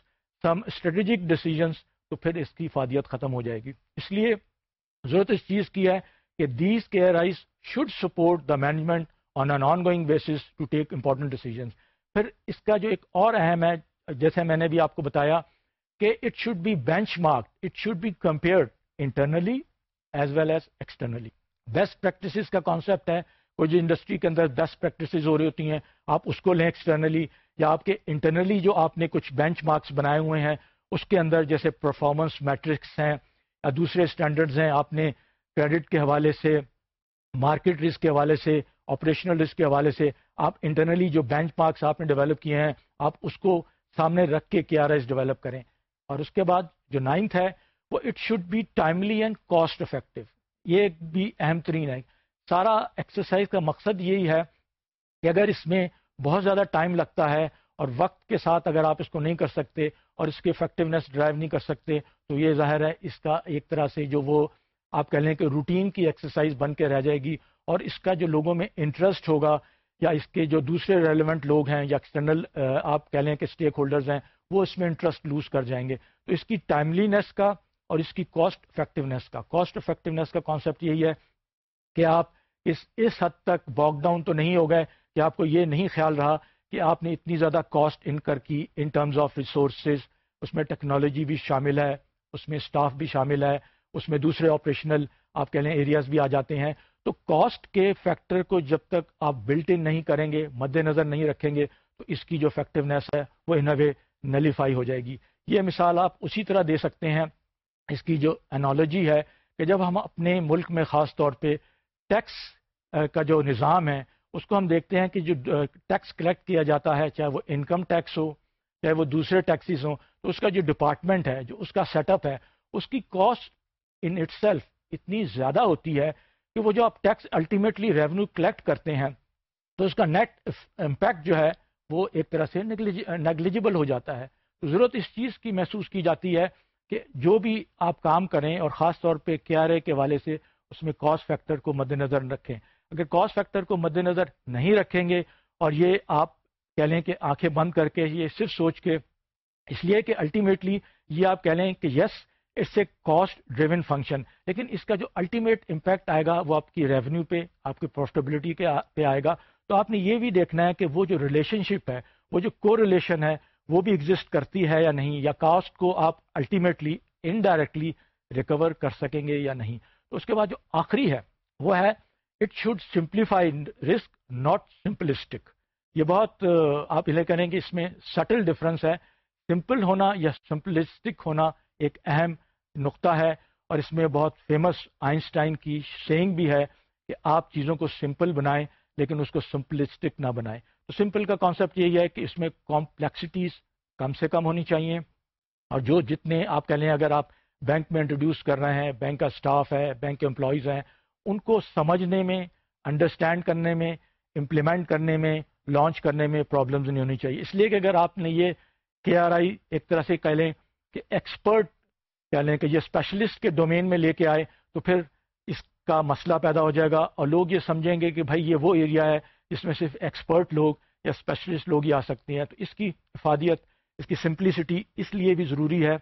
some strategic decisions تو پھر اس کی فادیت ختم ہو جائے گی۔ اس لیے ضرورت اس چیز کی ہے کہ these K R Is should support the management on an ongoing basis to take important decisions پھر اس کا جو ایک اور اہم ہے جیسے میں نے بھی آپ کو بتایا کہ it should be benchmark it should be compared internally as well as externally best practices کا کانسیپٹ ہے کوئی جو انڈسٹری کے اندر بیسٹ پریکٹسز ہو رہی ہوتی ہیں آپ اس کو لیں ایکسٹرنلی یا آپ کے انٹرنلی جو آپ نے کچھ بینچ مارکس بنائے ہوئے ہیں اس کے اندر جیسے پرفارمنس میٹرکس ہیں یا دوسرے اسٹینڈرڈز ہیں آپ نے کریڈٹ کے حوالے سے مارکیٹ رسک کے حوالے سے آپریشنل رسک کے حوالے سے آپ انٹرنلی جو بینچ مارکس آپ نے ڈیولپ کیے ہیں، آپ اس کو سامنے رکھ کے کے آر ایس ڈیولپ کریں۔ اور اس کے بعد جو نائنتھ ہے، وہ it should be timely and cost effective یہ بھی اہم ترین ہے۔ سارا ایکسرسائز کا مقصد یہی ہے کہ اگر اس میں بہت زیادہ ٹائم لگتا ہے اور وقت کے ساتھ اگر آپ اس کو نہیں کر سکتے اور اس کی افیکٹونیس ڈرائیو نہیں کر سکتے، تو یہ ظاہر ہے اس کا ایک طرح سے جو وہ آپ کہہ لیں کہ روٹین کی ایکسرسائز بن کے رہ جائے گی۔ اور اس کا جو لوگوں میں انٹرسٹ ہوگا یا اس کے جو دوسرے ریلیونٹ لوگ ہیں یا ایکسٹرنل آپ کہہ لیں کہ اسٹیک ہولڈرز ہیں، وہ اس میں انٹرسٹ لوز کر جائیں گے۔ تو اس کی ٹائملینس کا اور اس کی کاسٹ افیکٹونیس کا۔ کاسٹ افیکٹونیس کا کانسیپٹ یہی ہے کہ آپ اس اس حد تک باک ڈاؤن تو نہیں ہو گئے کہ آپ کو یہ نہیں خیال رہا کہ آپ نے اتنی زیادہ کاسٹ انکر کی ان ٹرمز آف ریسورسز اس میں ٹیکنالوجی بھی شامل ہے، اس میں اسٹاف بھی شامل ہے، اس میں دوسرے آپریشنل آپ کہہ لیں ایریاز بھی آ جاتے ہیں۔ تو کاسٹ کے فیکٹر کو جب تک آپ بلٹ ان نہیں کریں گے مد نظر نہیں رکھیں گے، تو اس کی جو افیکٹونیس ہے، وہ ان وے نلیفائی ہو جائے گی۔ یہ مثال آپ اسی طرح دے سکتے ہیں۔ اس کی جو انالوجی ہے کہ جب ہم اپنے ملک میں خاص طور پہ ٹیکس کا جو نظام ہے، اس کو ہم دیکھتے ہیں کہ جو ٹیکس کلیکٹ کیا جاتا ہے، چاہے وہ انکم ٹیکس ہو، چاہے وہ دوسرے ٹیکسیز ہوں، تو اس کا جو ڈپارٹمنٹ ہے، جو اس کا سیٹ اپ ہے، اس کی کاسٹ ان اٹ سیلف اتنی زیادہ ہوتی ہے کہ وہ جو آپ ٹیکس الٹیمیٹلی ریونیو کلیکٹ کرتے ہیں، تو اس کا نیٹ امپیکٹ جو ہے وہ ایک طرح سے نیگلیجبل ہو جاتا ہے۔ تو ضرورت اس چیز کی محسوس کی جاتی ہے کہ جو بھی آپ کام کریں اور خاص طور پہ کے آر اے کے والے سے اس میں کاسٹ فیکٹر کو مد نظر رکھیں۔ اگر کاسٹ فیکٹر کو مد نظر نہیں رکھیں گے اور یہ آپ کہہ لیں کہ آنکھیں بند کر کے یہ صرف سوچ کے، اس لیے کہ الٹیمیٹلی یہ آپ کہہ لیں کہ yes it's a cost driven function لیکن اس کا جو الٹیمیٹ امپیکٹ آئے گا وہ آپ کی ریونیو پہ، آپ کی پروفٹیبلٹی کے پہ آئے گا۔ تو آپ نے یہ بھی دیکھنا ہے کہ وہ جو ریلیشن شپ ہے، وہ جو کو ریلیشن ہے، وہ بھی ایگزسٹ کرتی ہے یا نہیں، یا کاسٹ کو آپ الٹیمیٹلی انڈائریکٹلی ریکور کر سکیں گے یا نہیں۔ تو اس کے بعد جو آخری ہے، وہ ہے it should simplify risk not simplistic یہ بہت، آپ یہ کریں کہ اس میں سٹل ڈفرنس ہے۔ سمپل ہونا یا سمپلسٹک ہونا ایک اہم نقطہ ہے اور اس میں بہت فیمس آئنسٹائن کی سینگ بھی ہے کہ آپ چیزوں کو سمپل بنائیں لیکن اس کو سمپلسٹک نہ بنائیں۔ تو سمپل کا کانسیپٹ یہی ہے کہ اس میں کمپلیکسٹیز کم سے کم ہونی چاہیے اور جو جتنے آپ کہہ لیں اگر آپ بینک میں انٹروڈیوس کر رہے ہیں بینک کا اسٹاف ہے بینک کے امپلائیز ہیں، ان کو سمجھنے میں انڈرسٹینڈ کرنے میں امپلیمنٹ کرنے میں لانچ کرنے میں پرابلمز نہیں ہونی چاہیے۔ اس لیے کہ اگر آپ نے یہ کے آر آئی ایک طرح سے کہہ لیں کہ ایکسپرٹ کہہ لیں کہ یہ اسپیشلسٹ کے ڈومین میں لے کے آئے تو پھر اس کا مسئلہ پیدا ہو جائے گا اور لوگ یہ سمجھیں گے کہ بھائی یہ وہ ایریا ہے جس میں صرف ایکسپرٹ لوگ یا اسپیشلسٹ لوگ ہی آ سکتے ہیں۔ تو اس کی افادیت، اس کی سمپلسٹی اس لیے بھی ضروری ہے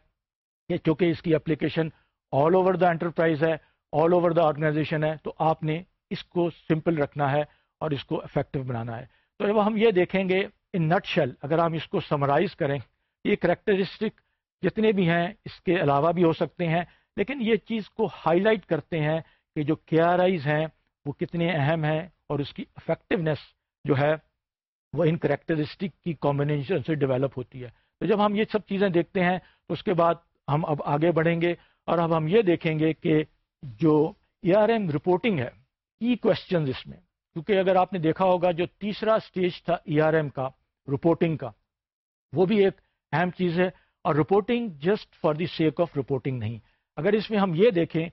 کہ چونکہ اس کی application all over the enterprise ہے آل اوور دا آرگنائزیشن ہے، تو آپ نے اس کو سمپل رکھنا ہے اور اس کو افیکٹو بنانا ہے۔ تو جب ہم یہ دیکھیں گے ان نٹ شیل اگر ہم اس کو سمرائز کریں، یہ کریکٹرسٹک جتنے بھی ہیں، اس کے علاوہ بھی ہو سکتے ہیں۔ لیکن یہ چیز کو ہائی لائٹ کرتے ہیں کہ جو کے آر آئیز ہیں، وہ کتنے اہم ہیں اور اس کی افیکٹونیس جو ہے، وہ ان کریکٹرسٹک کی کمبینیشن سے ڈیولپ ہوتی ہے۔ تو جب ہم یہ سب چیزیں دیکھتے ہیں، تو اس کے بعد ہم اب آگے بڑھیں گے اور اب ہم یہ دیکھیں گے کہ جو ای آر ایم رپورٹنگ ہے ای کوشچنز اس میں۔ کیونکہ اگر آپ نے دیکھا ہوگا، جو تیسرا سٹیج تھا ای آر ایم کا رپورٹنگ کا، وہ بھی ایک اہم چیز ہے۔ اور reporting just for the sake of reporting نہیں۔ اگر اس میں ہم یہ دیکھیں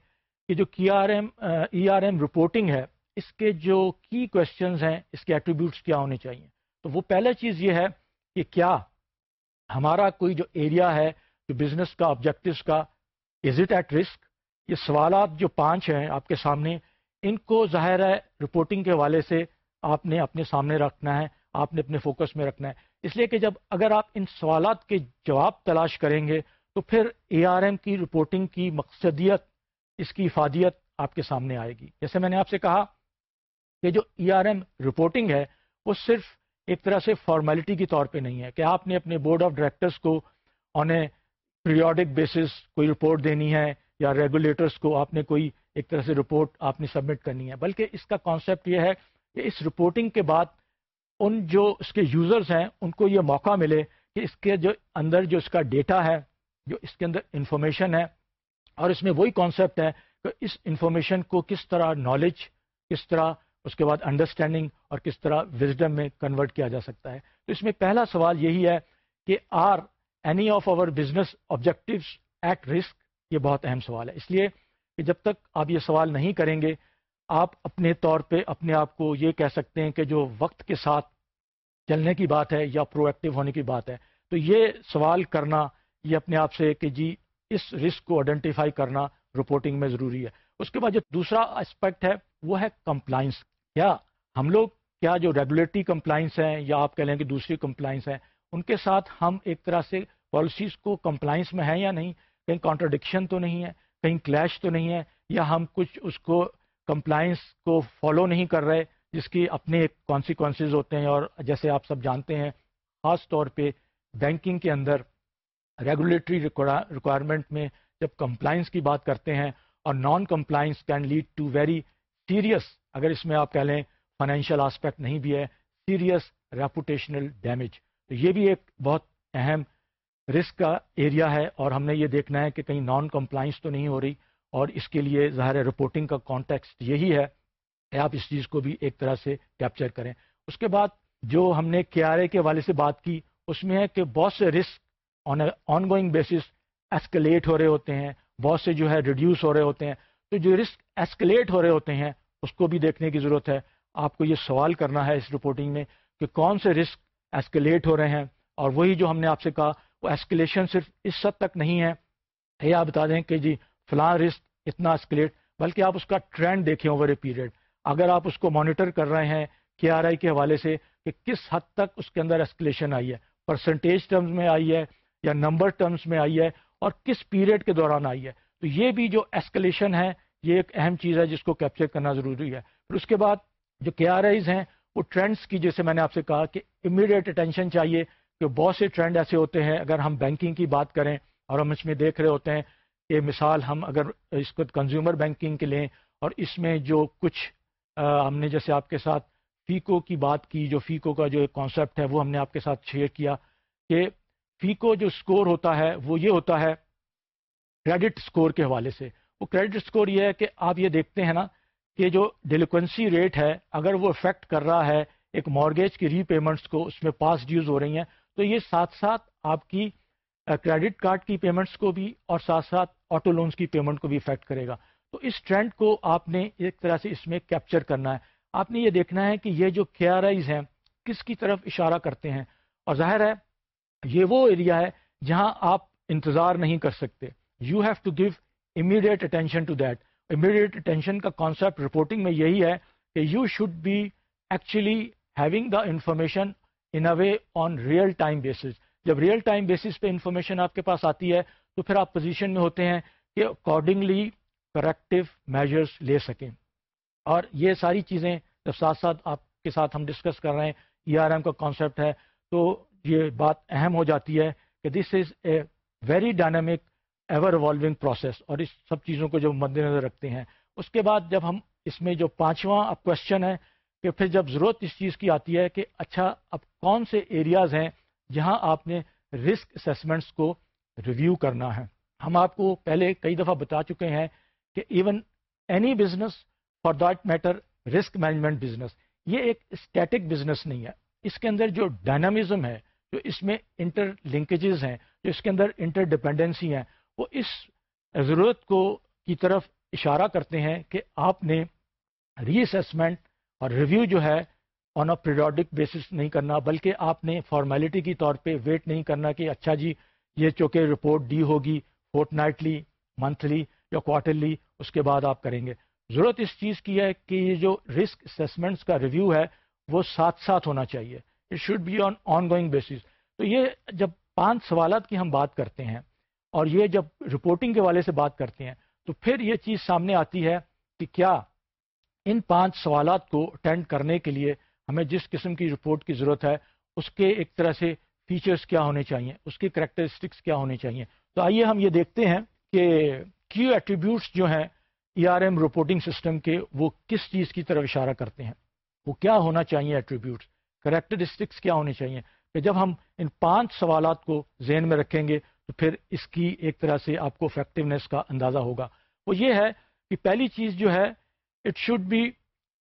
کہ جو K R M E R M reporting ہے، اس کے جو کی کوشچنز ہیں، اس کے ایٹریبیوٹس کیا ہونے چاہیے۔ تو وہ پہلا چیز یہ ہے کہ کیا ہمارا کوئی جو ایریا ہے، جو بزنس کا آبجیکٹوس کا از اٹ ایٹ رسک یہ سوالات جو پانچ ہیں آپ کے سامنے، ان کو ظاہر ہے رپورٹنگ کے حوالے سے آپ نے اپنے سامنے رکھنا ہے، آپ نے اپنے فوکس میں رکھنا ہے۔ اس لیے کہ جب اگر آپ ان سوالات کے جواب تلاش کریں گے تو پھر اے آر ایم کی رپورٹنگ کی مقصدیت، اس کی افادیت آپ کے سامنے آئے گی۔ جیسے میں نے آپ سے کہا کہ جو ای آر ایم رپورٹنگ ہے، وہ صرف ایک طرح سے فارمیلٹی کے طور پہ نہیں ہے کہ آپ نے اپنے بورڈ آف ڈائریکٹرس کو آن اے پیریوڈک بیسس کوئی رپورٹ دینی ہے یا ریگولیٹرس کو آپ نے کوئی ایک طرح سے رپورٹ آپ نے سبمٹ کرنی ہے، بلکہ اس کا کانسیپٹ یہ ہے کہ اس رپورٹنگ کے بعد ان جو اس کے یوزرز ہیں، ان کو یہ موقع ملے کہ اس کے جو اندر جو اس کا ڈیٹا ہے، جو اس کے اندر انفارمیشن ہے، اور اس میں وہی کانسیپٹ ہے کہ اس انفارمیشن کو کس طرح نالج کس طرح اس کے بعد انڈرسٹینڈنگ اور کس طرح وزڈم میں کنورٹ کیا جا سکتا ہے۔ تو اس میں پہلا سوال یہی ہے کہ are any of our business objectives at risk یہ بہت اہم سوال ہے۔ اس لیے کہ جب تک آپ یہ سوال نہیں کریں گے آپ اپنے طور پہ اپنے آپ کو یہ کہہ سکتے ہیں کہ جو وقت کے ساتھ چلنے کی بات ہے یا پرو ایکٹیو ہونے کی بات ہے، تو یہ سوال کرنا، یہ اپنے آپ سے کہ جی اس رسک کو آئیڈینٹیفائی کرنا رپورٹنگ میں ضروری ہے۔ اس کے بعد جو دوسرا اسپیکٹ ہے، وہ ہے کمپلائنس کیا ہم لوگ، کیا جو ریگولیٹری کمپلائنس ہیں یا آپ کہہ لیں کہ دوسری کمپلائنس ہیں، ان کے ساتھ ہم ایک طرح سے پالیسیز کو کمپلائنس میں ہیں یا نہیں؟ کہیں کانٹرڈکشن تو نہیں ہے، کہیں کلیش تو نہیں ہے، یا ہم کچھ اس کو کمپلائنس کو فالو نہیں کر رہے، جس کی اپنے کانسیکوینسز ہوتے ہیں اور جیسے آپ سب جانتے ہیں، خاص طور پہ بینکنگ کے اندر ریگولیٹری ریکوائرمنٹ میں جب کمپلائنس کی بات کرتے ہیں اور non compliance can lead to very serious اگر اس میں آپ کہہ لیں فائنینشیل آسپیکٹ نہیں بھی ہے سیریس ریپوٹیشنل ڈیمیج تو یہ بھی ایک بہت اہم رسک کا ایریا ہے اور ہم نے یہ دیکھنا ہے کہ کہیں نان کمپلائنس تو نہیں ہو رہی۔ اور اس کے لیے ظاہر رپورٹنگ کا کانٹیکسٹ یہی ہے۔ کہ آپ اس چیز کو بھی ایک طرح سے کیپچر کریں۔ اس کے بعد جو ہم نے کے آر اے کے والے سے بات کی، اس میں ہے کہ بہت سے risk on a ongoing basis escalate ہو رہے ہوتے ہیں۔ بہت سے جو ہے ریڈیوس ہو رہے ہوتے ہیں۔ تو جو رسک ایسکلیٹ ہو رہے ہوتے ہیں، اس کو بھی دیکھنے کی ضرورت ہے۔ آپ کو یہ سوال کرنا ہے اس رپورٹنگ میں کہ کون سے رسک ایسکلیٹ ہو رہے ہیں؟ اور وہی جو ہم نے آپ سے کہا، وہ ایسکلیشن صرف اس حد تک نہیں ہے۔ یہ آپ بتا دیں کہ جی فلاں رسک اتنا اسکلیٹ بلکہ آپ اس کا ٹرینڈ دیکھیں اوور اے پیریڈ اگر آپ اس کو مانیٹر کر رہے ہیں کے آر آئی کے حوالے سے کہ کس حد تک اس کے اندر اسکلیشن آئی ہے پرسنٹیج ٹرمز میں آئی ہے یا نمبر ٹرمز میں آئی ہے اور کس پیریڈ کے دوران آئی ہے۔ تو یہ بھی جو ایسکلیشن ہے، یہ ایک اہم چیز ہے جس کو کیپچر کرنا ضروری ہے۔ پھر اس کے بعد جو کے آر آئیز ہیں، وہ ٹرینڈس کی، جیسے میں نے آپ سے کہا کہ امیڈیٹ اٹینشن چاہیے کہ بہت سے ٹرینڈ ایسے ہوتے ہیں۔ اگر ہم بینکنگ کی بات کریں اور ہم اس میں دیکھ رہے ہوتے ہیں کہ مثال ہم اگر اس کو کنزیومر بینکنگ کے لیں اور اس میں جو کچھ ہم نے جیسے آپ کے ساتھ فیکو کی بات کی، جو فیکو کا جو ایک کانسیپٹ ہے، وہ ہم نے آپ کے ساتھ شیئر کیا کہ فیکو جو اسکور ہوتا ہے، وہ یہ ہوتا ہے کریڈٹ اسکور کے حوالے سے۔ وہ کریڈٹ اسکور یہ ہے کہ آپ یہ دیکھتے ہیں نا کہ جو ڈیلیکوینسی ریٹ ہے، اگر وہ افیکٹ کر رہا ہے ایک مارگیج کی ری پیمنٹس کو، اس میں پاس ڈیوز ہو رہی ہیں، تو یہ ساتھ ساتھ آپ کی کریڈٹ کارڈ کی پیمنٹس کو بھی اور ساتھ ساتھ آٹو لونز کی پیمنٹ کو بھی افیکٹ کرے گا۔ تو اس ٹرینڈ کو آپ نے ایک طرح سے اس میں کیپچر کرنا ہے۔ آپ نے یہ دیکھنا ہے کہ یہ جو کے آر آئیز ہیں، کس کی طرف اشارہ کرتے ہیں؟ اور ظاہر ہے، یہ وہ ایریا ہے جہاں آپ انتظار نہیں کر سکتے۔ You have to give immediate attention to that immediate attention کا کانسیپٹ رپورٹنگ میں یہی ہے کہ you should be actually having the information in a way on real time basis جب ریئل ٹائم بیسس پہ انفارمیشن آپ کے پاس آتی ہے، تو پھر آپ پوزیشن میں ہوتے ہیں کہ اکارڈنگلی کریکٹو میجرس لے سکیں۔ اور یہ ساری چیزیں جب ساتھ ساتھ آپ کے ساتھ ہم ڈسکس کر رہے ہیں ای آر ایم کا کانسیپٹ ہے، تو یہ بات اہم ہو جاتی ہے کہ this is a very dynamic ever evolving process اور اس سب چیزوں کو جو مد نظر رکھتے ہیں۔ اس کے بعد جب ہم اس میں جو پانچواں اب کوشچن ہے کہ پھر جب ضرورت اس چیز کی آتی ہے کہ اچھا اب کون سے ایریاز ہیں جہاں آپ نے رسک اسسمنٹس کو ریویو کرنا ہے۔ ہم آپ کو پہلے کئی دفعہ بتا چکے ہیں کہ even any business for that matter risk management business یہ ایک اسٹیٹک بزنس نہیں ہے۔ اس کے اندر جو ڈائنامزم ہے، جو اس میں انٹر لنکیجز ہیں، جو اس کے اندر انٹر ڈپینڈنسی ہیں، وہ اس ضرورت کو کی طرف اشارہ کرتے ہیں کہ آپ نے ری اسسمنٹ اور ریویو جو ہے آن اے پیریوڈک بیسس نہیں کرنا، بلکہ آپ نے فارمیلٹی کی طور پہ ویٹ نہیں کرنا کہ اچھا جی یہ چونکہ رپورٹ ڈی ہوگی فورٹ نائٹلی منتھلی یا کوارٹرلی اس کے بعد آپ کریں گے۔ ضرورت اس چیز کی ہے کہ یہ جو رسک اسسمنٹس کا ریویو ہے، وہ ساتھ ساتھ ہونا چاہیے۔ It should be on ongoing basis تو یہ جب پانچ سوالات کی ہم بات کرتے ہیں اور یہ جب رپورٹنگ کے والے سے بات کرتے ہیں، تو پھر یہ چیز سامنے آتی ہے کہ کیا ان پانچ سوالات کو اٹینڈ کرنے کے لیے ہمیں جس قسم کی رپورٹ کی ضرورت ہے، اس کے ایک طرح سے فیچرز کیا ہونے چاہیے اس کی کریکٹرسٹکس کیا ہونے چاہیے تو آئیے ہم یہ دیکھتے ہیں کہ کیو ایٹریبیوٹس جو ہیں E R M reporting system کے، وہ کس چیز کی طرف اشارہ کرتے ہیں؟ وہ کیا ہونا چاہیے ایٹریبیوٹس کریکٹرسٹکس کیا ہونے چاہیے کہ جب ہم ان پانچ سوالات کو ذہن میں رکھیں گے، تو پھر اس کی ایک طرح سے آپ کو افیکٹونیس کا اندازہ ہوگا۔ وہ یہ ہے کہ پہلی چیز جو ہے it should be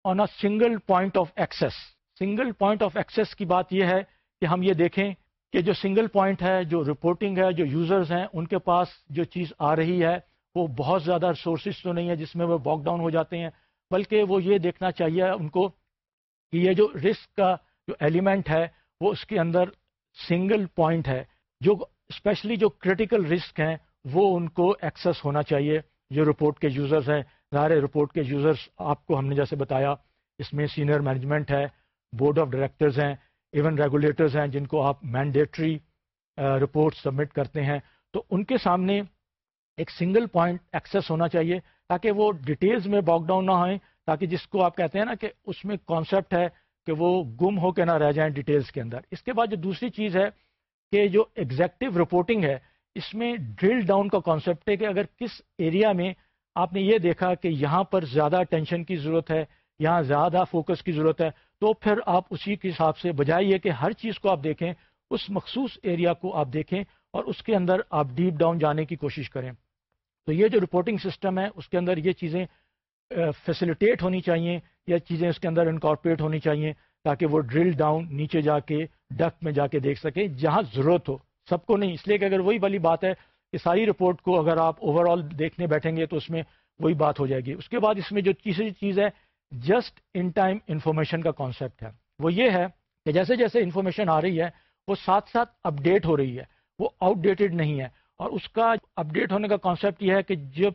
on a single point of access single point of access کی بات یہ ہے کہ ہم یہ دیکھیں کہ جو سنگل پوائنٹ ہے، جو رپورٹنگ ہے، جو یوزرز ہیں، ان کے پاس جو چیز آ رہی ہے، وہ بہت زیادہ ریسورسز تو نہیں ہے جس میں وہ باک ڈاؤن ہو جاتے ہیں، بلکہ وہ یہ دیکھنا چاہیے ان کو کہ یہ جو رسک کا جو ایلیمنٹ ہے، وہ اس کے اندر سنگل پوائنٹ ہے۔ جو اسپیشلی جو کریٹیکل رسک ہیں، وہ ان کو ایکسس ہونا چاہیے۔ جو رپورٹ کے یوزرز ہیں۔ ظاہر رپورٹ کے یوزرز آپ کو ہم نے جیسے بتایا، اس میں سینئر مینجمنٹ ہے۔ بورڈ آف ڈائریکٹرز ہیں، ایون ریگولیٹرز ہیں جن کو آپ مینڈیٹری رپورٹ سبمٹ کرتے ہیں۔ تو ان کے سامنے ایک سنگل پوائنٹ ایکسس ہونا چاہیے تاکہ وہ ڈیٹیلز میں باک ڈاؤن نہ ہوئیں، تاکہ جس کو آپ کہتے ہیں نا کہ اس میں کانسیپٹ ہے کہ وہ گم ہو کے نہ رہ جائیں ڈیٹیلز کے اندر۔ اس کے بعد جو دوسری چیز ہے کہ جو ایگزیکٹو رپورٹنگ ہے، اس میں ڈرل ڈاؤن کا کانسیپٹ ہے کہ اگر کس ایریا میں آپ نے یہ دیکھا کہ یہاں پر زیادہ ٹینشن کی ضرورت ہے یہاں زیادہ فوکس کی ضرورت ہے، تو پھر آپ اسی کے حساب سے بجائے یہ کہ ہر چیز کو آپ دیکھیں، اس مخصوص ایریا کو آپ دیکھیں اور اس کے اندر آپ ڈیپ ڈاؤن جانے کی کوشش کریں۔ تو یہ جو رپورٹنگ سسٹم ہے، اس کے اندر یہ چیزیں فیسلٹیٹ ہونی چاہیے یا چیزیں اس کے اندر انکارپوریٹ ہونی چاہیے تاکہ وہ ڈرل ڈاؤن نیچے جا کے ڈک میں جا کے دیکھ سکیں جہاں ضرورت ہو۔ سب کو نہیں، اس لیے کہ اگر وہی والی بات ہے کہ ساری رپورٹ کو اگر آپ اوور آل دیکھنے بیٹھیں گے تو اس میں وہی بات ہو جائے گی۔ اس کے بعد اس میں جو تیسری چیز ہے جسٹ ان ٹائم انفارمیشن کا کانسیپٹ ہے۔ وہ یہ ہے کہ جیسے جیسے انفارمیشن آ رہی ہے، وہ ساتھ ساتھ اپڈیٹ ہو رہی ہے۔ وہ آؤٹ ڈیٹڈ نہیں ہے۔ اور اس کا اپڈیٹ ہونے کا کانسیپٹ یہ ہے کہ جب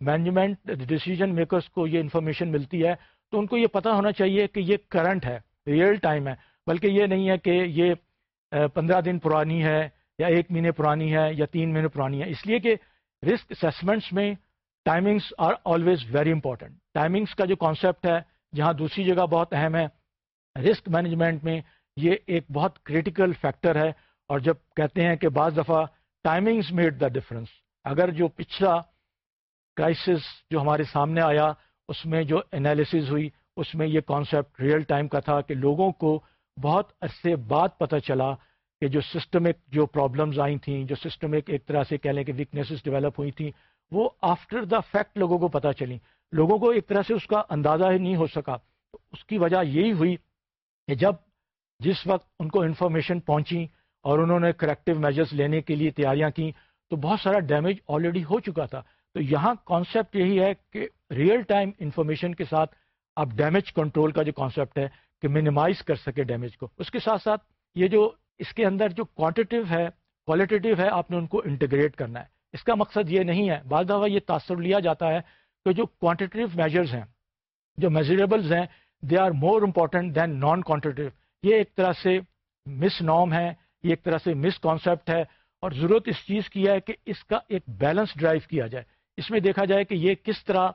مینجمنٹ ڈسیزن میکرس کو یہ انفارمیشن ملتی ہے، تو ان کو یہ پتہ ہونا چاہیے کہ یہ کرنٹ ہے ریئل ٹائم ہے۔ بلکہ یہ نہیں ہے کہ یہ پندرہ دن پرانی ہے یا ایک مہینے پرانی ہے یا تین مہینے پرانی ہے۔ اس لیے کہ رسک اسسمنٹس میں timings are always very important timings کا جو کانسیپٹ ہے، جہاں دوسری جگہ بہت اہم ہے رسک مینجمنٹ میں یہ ایک بہت کریٹیکل فیکٹر ہے۔ اور جب کہتے ہیں کہ بعض دفعہ ٹائمنگز میڈ دا ڈفرنس اگر جو پچھلا کرائسس جو ہمارے سامنے آیا، اس میں جو انالیسز ہوئی، اس میں یہ کانسیپٹ ریئل ٹائم کا تھا کہ لوگوں کو بہت عرصے بعد پتہ چلا کہ جو سسٹمک جو پرابلمز آئی تھیں، جو سسٹمک ایک طرح سے کہہ لیں کہ ویکنیسز ڈیولپ ہوئی تھیں، وہ آفٹر دا فیکٹ لوگوں کو پتہ چلی لوگوں کو ایک طرح سے اس کا اندازہ ہی نہیں ہو سکا۔ تو اس کی وجہ یہی ہوئی کہ جب جس وقت ان کو انفارمیشن پہنچی اور انہوں نے کریکٹیو میجرز لینے کے لیے تیاریاں کیں، تو بہت سارا ڈیمیج آلریڈی ہو چکا تھا۔ تو یہاں کانسیپٹ یہی ہے کہ ریئل ٹائم انفارمیشن کے ساتھ آپ ڈیمیج کنٹرول کا جو کانسیپٹ ہے کہ منیمائز کر سکے ڈیمیج کو۔ اس کے ساتھ ساتھ یہ جو اس کے اندر جو کوانٹیٹیو ہے کوالٹیٹیو ہے، آپ نے ان کو انٹیگریٹ کرنا ہے۔ اس کا مقصد یہ نہیں ہے۔ بعض دفعہ یہ تاثر لیا جاتا ہے کہ جو کوانٹیٹیو میجرز ہیں، جو میزریبلز ہیں they are more important than non quantitative یہ ایک طرح سے مس نام ہے یہ ایک طرح سے مس کانسیپٹ ہے اور ضرورت اس چیز کی ہے کہ اس کا ایک بیلنس ڈرائیو کیا جائے۔ اس میں دیکھا جائے کہ یہ کس طرح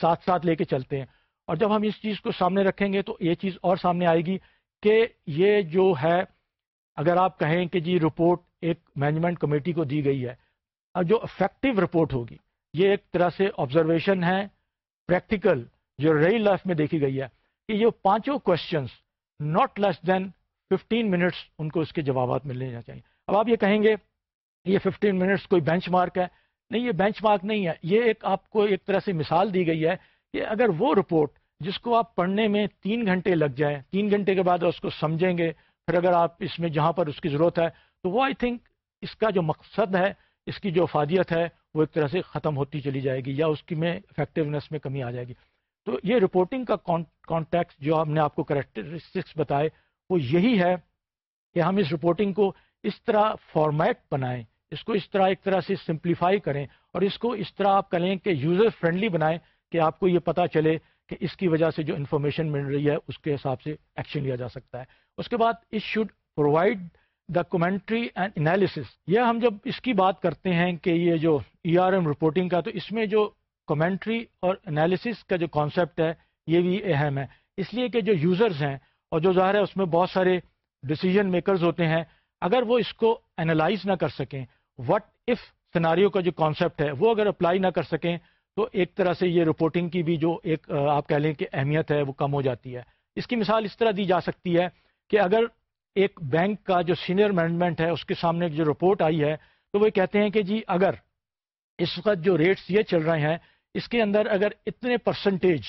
ساتھ ساتھ لے کے چلتے ہیں۔ اور جب ہم اس چیز کو سامنے رکھیں گے تو یہ چیز اور سامنے آئے گی کہ یہ جو ہے، اگر آپ کہیں کہ جی رپورٹ ایک مینجمنٹ کمیٹی کو دی گئی ہے، اور جو افیکٹو رپورٹ ہوگی یہ ایک طرح سے آبزرویشن ہے پریکٹیکل جو ریئل لائف میں دیکھی گئی ہے کہ یہ پانچوں questions not less than fifteen minutes ان کو اس کے جوابات ملنے چاہیے۔ اب آپ یہ کہیں گے، یہ ففٹین منٹس کوئی بینچ مارک ہے؟ نہیں، یہ بینچ مارک نہیں ہے۔ یہ ایک آپ کو ایک طرح سے مثال دی گئی ہے کہ اگر وہ رپورٹ جس کو آپ پڑھنے میں تین گھنٹے لگ جائیں تین گھنٹے کے بعد اس کو سمجھیں گے، پھر اگر آپ اس میں جہاں پر اس کی ضرورت ہے، تو وہ آئی تھنک اس کا جو مقصد ہے اس کی جو افادیت ہے وہ ایک طرح سے ختم ہوتی چلی جائے گی یا اس کی میں افیکٹونیس میں کمی آ جائے گی۔ تو یہ رپورٹنگ کا کانٹیکس جو ہم نے آپ کو کریکٹرسٹکس بتائے وہ یہی ہے کہ ہم اس رپورٹنگ کو اس طرح فارمیٹ بنائیں، اس کو اس طرح ایک طرح سے سمپلیفائی کریں اور اس کو اس طرح آپ کریں کہ یوزر فرینڈلی بنائیں کہ آپ کو یہ پتا چلے کہ اس کی وجہ سے جو انفارمیشن مل رہی ہے اس کے حساب سے ایکشن لیا جا سکتا ہے۔ اس کے بعد اس should provide the commentary and analysis یہ ہم جب اس کی بات کرتے ہیں کہ یہ جو ای آر ایم رپورٹنگ کا، تو اس میں جو کومنٹری اور انالیسس کا جو کانسیپٹ ہے، یہ بھی اہم ہے۔ اس لیے کہ جو یوزرز ہیں، اور جو ظاہر ہے اس میں بہت سارے ڈسیزن میکرز ہوتے ہیں، اگر وہ اس کو انالائز نہ کر سکیں وٹ اف سناریو کا جو کانسیپٹ ہے، وہ اگر اپلائی نہ کر سکیں، تو ایک طرح سے یہ رپورٹنگ کی بھی جو ایک آپ کہہ لیں کہ اہمیت ہے، وہ کم ہو جاتی ہے۔ اس کی مثال اس طرح دی جا سکتی ہے کہ اگر ایک بینک کا جو سینئر مینجمنٹ ہے، اس کے سامنے جو رپورٹ آئی ہے، تو وہ کہتے ہیں کہ جی اگر اس وقت جو ریٹس یہ چل رہے ہیں، اس کے اندر اگر اتنے پرسنٹیج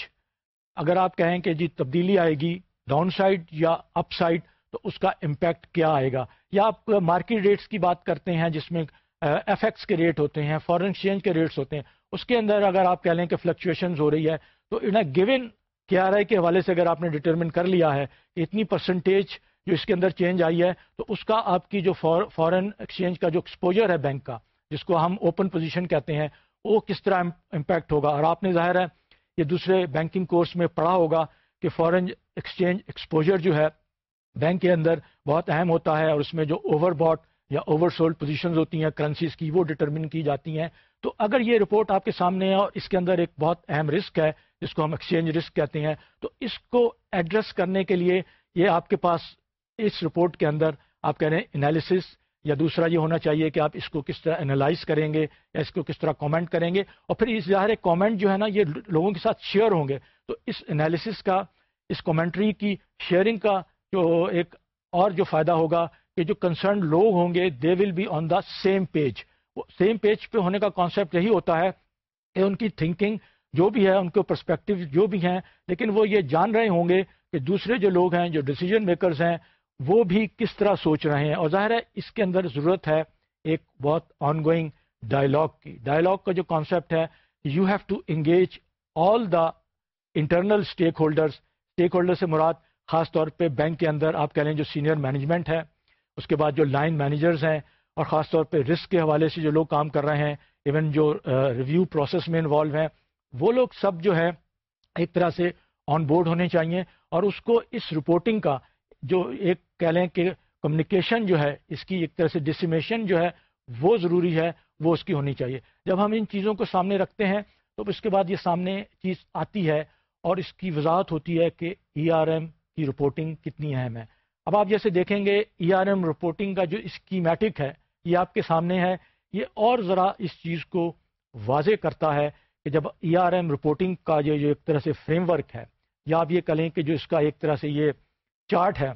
اگر آپ کہیں کہ جی تبدیلی آئے گی ڈاؤن سائڈ یا اپ سائڈ تو اس کا امپیکٹ کیا آئے گا؟ یا آپ مارکیٹ ریٹس کی بات کرتے ہیں، جس میں ایف ایکس کے ریٹ ہوتے ہیں فارن ایکسچینج کے ریٹس ہوتے ہیں، اس کے اندر اگر آپ کہہ لیں کہ فلکچویشن ہو رہی ہے، تو ان اے گیون کے آر آئی کے حوالے سے اگر آپ نے ڈٹرمن کر لیا ہے کہ اتنی پرسنٹیج جو اس کے اندر چینج آئی ہے، تو اس کا آپ کی جو فارن ایکسچینج کا جو ایکسپوجر ہے بینک کا، جس کو ہم اوپن پوزیشن کہتے ہیں، وہ کس طرح امپیکٹ ہوگا؟ اور آپ نے ظاہر ہے، یہ دوسرے بینکنگ کورس میں پڑھا ہوگا کہ فارن ایکسچینج ایکسپوجر جو ہے بینک کے اندر بہت اہم ہوتا ہے اور اس میں جو اوور باٹ یا اوور سولڈ پوزیشنز ہوتی ہیں کرنسیز کی، وہ ڈٹرمن کی جاتی ہیں۔ تو اگر یہ رپورٹ آپ کے سامنے ہے اور اس کے اندر ایک بہت اہم رسک ہے، جس کو ہم ایکسچینج رسک کہتے ہیں، تو اس کو ایڈریس کرنے کے لیے یہ آپ کے پاس اس رپورٹ کے اندر آپ کہہ رہے ہیں انالیسس یا دوسرا یہ ہونا چاہیے کہ آپ اس کو کس طرح انالائز کریں گے، یا اس کو کس طرح کامنٹ کریں گے۔ اور پھر اس ظاہر کامنٹ جو ہے نا، یہ لوگوں کے ساتھ شیئر ہوں گے۔ تو اس انالیسس کا، اس کامنٹری کی شیئرنگ کا جو ایک اور جو فائدہ ہوگا کہ جو کنسرن لوگ ہوں گے they will be on the same page same page پہ ہونے کا کانسیپٹ یہی ہوتا ہے کہ ان کی تھنکنگ جو بھی ہے، ان کے پرسپیکٹو جو بھی ہیں، لیکن وہ یہ جان رہے ہوں گے کہ دوسرے جو لوگ ہیں، جو ڈیسیجن میکرز ہیں وہ بھی کس طرح سوچ رہے ہیں اور ظاہر ہے اس کے اندر ضرورت ہے ایک بہت آن گوئنگ ڈائلاگ کی۔ ڈائلاگ کا جو کانسیپٹ ہے you have to engage all the internal stakeholders stakeholder سے مراد خاص طور پہ بینک کے اندر آپ کہہ لیں جو سینئر مینجمنٹ ہے، اس کے بعد جو لائن مینیجرز ہیں اور خاص طور پہ رسک کے حوالے سے جو لوگ کام کر رہے ہیں ایون جو ریویو پروسیس میں انوالو ہیں، وہ لوگ سب جو ہے ایک طرح سے آن بورڈ ہونے چاہیے اور اس کو اس رپورٹنگ کا جو ایک کہہ لیں کہ کمیونیکیشن جو ہے، اس کی ایک طرح سے ڈسیمیشن جو ہے، وہ ضروری ہے، وہ اس کی ہونی چاہیے۔ جب ہم ان چیزوں کو سامنے رکھتے ہیں، تو اس کے بعد یہ سامنے چیز آتی ہے اور اس کی وضاحت ہوتی ہے کہ ای آر ایم کی رپورٹنگ کتنی اہم ہے۔ اب آپ جیسے دیکھیں گے ای آر ایم رپورٹنگ کا جو اسکیمیٹک ہے، یہ آپ کے سامنے ہے۔ یہ اور ذرا اس چیز کو واضح کرتا ہے کہ جب ای آر ایم رپورٹنگ کا جو ایک طرح سے فریم ورک ہے، یا آپ یہ کہیں کہ جو اس کا ایک طرح سے یہ چارٹ ہے۔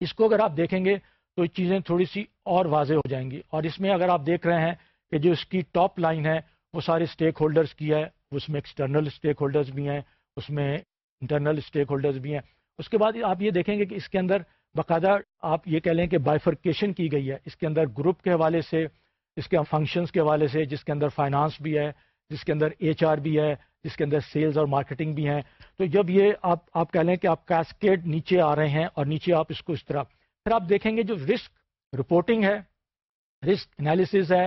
اس کو اگر آپ دیکھیں گے تو یہ چیزیں تھوڑی سی اور واضح ہو جائیں گی۔ اور اس میں اگر آپ دیکھ رہے ہیں کہ جو اس کی ٹاپ لائن ہے، وہ سارے اسٹیک ہولڈرز کی ہے، اس میں ایکسٹرنل اسٹیک ہولڈرز بھی ہیں، اس میں انٹرنل اسٹیک ہولڈرز بھی ہیں۔ اس کے بعد آپ یہ دیکھیں گے کہ اس کے اندر باقاعدہ آپ یہ کہہ لیں کہ بائفرکیشن کی گئی ہے۔ اس کے اندر گروپ کے حوالے سے، اس کے فنکشنز کے حوالے سے، جس کے اندر فائنانس بھی ہے جس کے اندر ایچ آر بھی ہے، جس کے اندر سیلز اور مارکیٹنگ بھی ہیں۔ تو جب یہ آپ آپ کہہ لیں کہ آپ کیسکیڈ نیچے آ رہے ہیں اور نیچے آپ اس کو اس طرح، پھر آپ دیکھیں گے جو رسک رپورٹنگ ہے رسک انالیسز ہے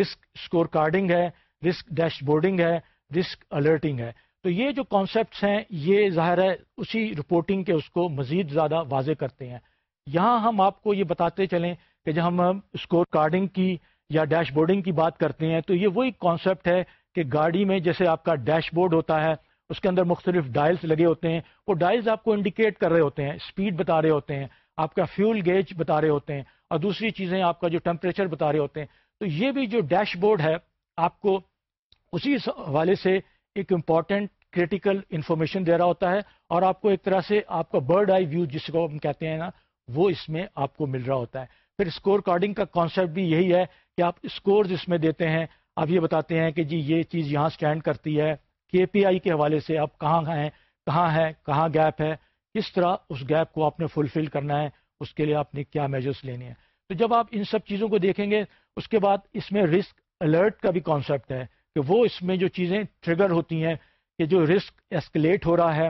رسک اسکور کارڈنگ ہے رسک ڈیش بورڈنگ ہے رسک الرٹنگ ہے۔ تو یہ جو کانسیپٹس ہیں، یہ ظاہر ہے اسی رپورٹنگ کے اس کو مزید زیادہ واضح کرتے ہیں۔ یہاں ہم آپ کو یہ بتاتے چلیں کہ جب ہم اسکور کارڈنگ کی یا ڈیش بورڈنگ کی بات کرتے ہیں، تو یہ وہی کانسیپٹ ہے کہ گاڑی میں جیسے آپ کا ڈیش بورڈ ہوتا ہے، اس کے اندر مختلف ڈائلس لگے ہوتے ہیں، وہ ڈائلس آپ کو انڈیکیٹ کر رہے ہوتے ہیں اسپیڈ بتا رہے ہوتے ہیں، آپ کا فیول گیج بتا رہے ہوتے ہیں اور دوسری چیزیں آپ کا جو ٹمپریچر بتا رہے ہوتے ہیں۔ تو یہ بھی جو ڈیش بورڈ ہے، آپ کو اسی حوالے سے ایک امپورٹنٹ کریٹیکل انفارمیشن دے رہا ہوتا ہے اور آپ کو ایک طرح سے آپ کا برڈ آئی ویو جس کو ہم کہتے ہیں نا، وہ اس میں آپ کو مل رہا ہوتا ہے۔ پھر اسکور کارڈنگ کا کانسیپٹ بھی یہی ہے کہ آپ اسکورز اس میں دیتے ہیں آپ یہ بتاتے ہیں کہ جی یہ چیز یہاں سٹینڈ کرتی ہے کے پی آئی کے حوالے سے آپ کہاں ہیں، کہاں ہے، کہاں گیپ ہے، کس طرح اس گیپ کو آپ نے فلفل کرنا ہے، اس کے لیے آپ نے کیا میجرس لینے ہیں۔ تو جب آپ ان سب چیزوں کو دیکھیں گے، اس کے بعد اس میں رسک الرٹ کا بھی کانسیپٹ ہے کہ وہ اس میں جو چیزیں ٹریگر ہوتی ہیں، کہ جو رسک ایسکلیٹ ہو رہا ہے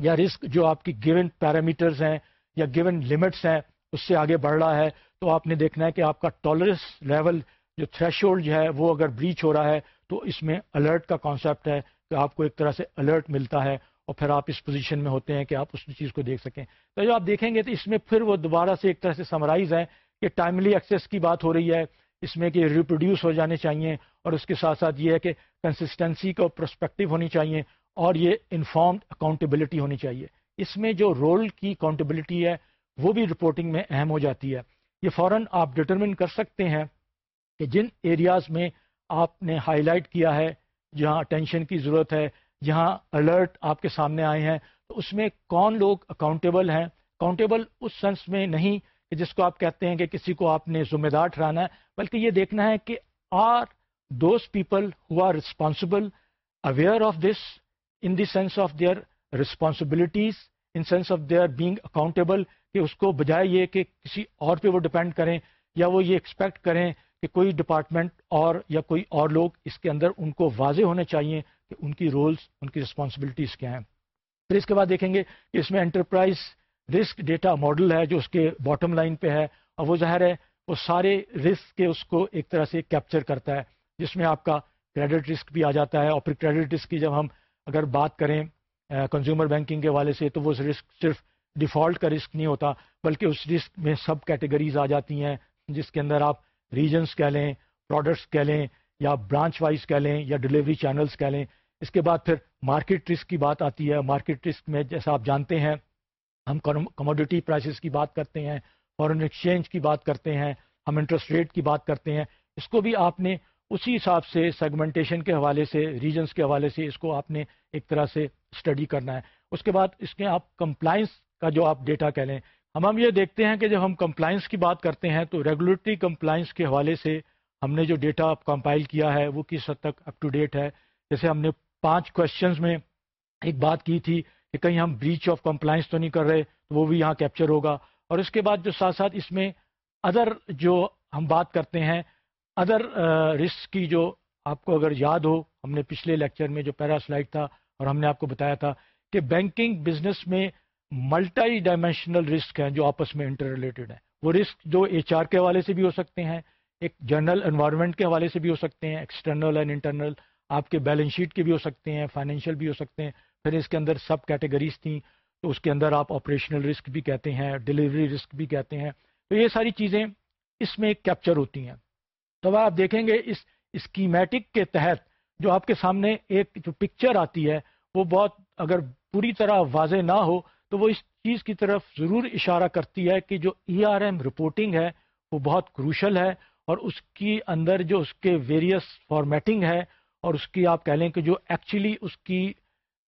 یا رسک جو آپ کی گیون پیرامیٹرز ہیں یا گیون لمٹس ہیں، اس سے آگے بڑھ رہا ہے، تو آپ نے دیکھنا ہے کہ آپ کا ٹالرنس لیول جو تھریش ہولڈ جو ہے وہ اگر بریچ ہو رہا ہے تو اس میں الرٹ کا کانسیپٹ ہے کہ آپ کو ایک طرح سے الرٹ ملتا ہے اور پھر آپ اس پوزیشن میں ہوتے ہیں کہ آپ اس چیز کو دیکھ سکیں۔ تو جو آپ دیکھیں گے تو اس میں پھر وہ دوبارہ سے ایک طرح سے سمرائز ہے کہ ٹائملی ایکسیس کی بات ہو رہی ہے، اس میں کہ ریپروڈیوس ہو جانے چاہیے اور اس کے ساتھ ساتھ یہ ہے کہ کنسسٹنسی کا پرسپیکٹو ہونی چاہیے اور یہ انفارمڈ اکاؤنٹیبلٹی ہونی چاہیے۔ اس میں جو رول کی اکاؤنٹیبلٹی ہے وہ بھی رپورٹنگ میں اہم ہو جاتی ہے۔ یہ فوراً آپ ڈٹرمن کر سکتے ہیں کہ جن ایریاز میں آپ نے ہائی لائٹ کیا ہے، جہاں اٹینشن کی ضرورت ہے، جہاں الرٹ آپ کے سامنے آئے ہیں، تو اس میں کون لوگ اکاؤنٹیبل ہیں؟ اکاؤنٹیبل اس سینس میں نہیں کہ جس کو آپ کہتے ہیں کہ کسی کو آپ نے ذمہ دار ٹھہرانا ہے، بلکہ یہ دیکھنا ہے کہ are those people who are responsible aware of this in the sense of their responsibilities in sense of their being accountable کہ اس کو بجائے یہ کہ کسی اور پہ وہ ڈپینڈ کریں یا وہ یہ ایکسپیکٹ کریں کہ کوئی ڈپارٹمنٹ اور یا کوئی اور لوگ اس کے اندر ان کو واضح ہونے چاہیے کہ ان کی رولز ان کی رسپانسبلٹیز کیا ہیں۔ پھر اس کے بعد دیکھیں گے کہ اس میں انٹرپرائز رسک ڈیٹا ماڈل ہے جو اس کے باٹم لائن پہ ہے اور وہ ظاہر ہے وہ سارے رسک کے اس کو ایک طرح سے کیپچر کرتا ہے، جس میں آپ کا کریڈٹ رسک بھی آ جاتا ہے۔ اور پھر کریڈٹ رسک کی جب ہم اگر بات کریں کنزیومر بینکنگ کے والے سے تو وہ رسک صرف ڈیفالٹ کا رسک نہیں ہوتا، بلکہ اس رسک میں سب کیٹیگریز آ جاتی ہیں جس کے اندر آپ ریجنس کہہ لیں، پروڈکٹس کہہ لیں، یا برانچ وائز کہہ لیں، یا ڈلیوری چینلز کہہ لیں۔ اس کے بعد پھر مارکیٹ رسک کی بات آتی ہے۔ مارکیٹ رسک میں جیسا آپ جانتے ہیں، ہم کموڈیٹی پرائسز کی بات کرتے ہیں فورن ایکسچینج کی بات کرتے ہیں، ہم انٹرسٹ ریٹ کی بات کرتے ہیں۔ اس کو بھی آپ نے اسی حساب سے سیگمنٹیشن کے حوالے سے ریجنس کے حوالے سے اس کو آپ نے ایک طرح سے اسٹڈی کرنا ہے۔ اس کے بعد اس کے آپ کمپلائنس کا جو آپ ڈیٹا کہہ لیں ہم ہم یہ دیکھتے ہیں کہ جب ہم کمپلائنس کی بات کرتے ہیں تو ریگولیٹری کمپلائنس کے حوالے سے ہم نے جو ڈیٹا کمپائل کیا ہے وہ کس حد تک اپ ٹو ڈیٹ ہے؟ جیسے ہم نے پانچ کوشچنز میں ایک بات کی تھی کہ کہیں ہم بریچ آف کمپلائنس تو نہیں کر رہے تو وہ بھی یہاں کیپچر ہوگا۔ اور اس کے بعد جو ساتھ ساتھ اس میں ادر جو ہم بات کرتے ہیں ادر رسک کی جو آپ کو اگر یاد ہو، ہم نے پچھلے لیکچر میں جو پیرا سلائڈ تھا اور ہم نے آپ کو بتایا تھا کہ بینکنگ بزنس میں ملٹائی ڈائمینشنل رسک ہیں جو آپس میں انٹر ریلیٹڈ ہیں۔ وہ رسک جو ایچ آر کے حوالے سے بھی ہو سکتے ہیں، ایک جنرل انوائرمنٹ کے حوالے سے بھی ہو سکتے ہیں ایکسٹرنل اینڈ انٹرنل آپ کے بیلنس شیٹ کے بھی ہو سکتے ہیں فائنینشیل بھی ہو سکتے ہیں۔ پھر اس کے اندر سب کیٹیگریز تھیں، تو اس کے اندر آپ آپریشنل رسک بھی کہتے ہیں ڈلیوری رسک بھی کہتے ہیں۔ تو یہ ساری چیزیں اس میں کیپچر ہوتی ہیں۔ تو آپ دیکھیں گے اس اسکیمیٹک کے تحت جو آپ کے سامنے ایک جو پکچر آتی ہے، وہ بہت اگر پوری طرح واضح نہ ہو تو وہ اس چیز کی طرف ضرور اشارہ کرتی ہے کہ جو ای آر ایم رپورٹنگ ہے، وہ بہت کروشل ہے اور اس کی اندر جو اس کے ویریس فارمیٹنگ ہے اور اس کی آپ کہہ لیں کہ جو ایکچولی اس کی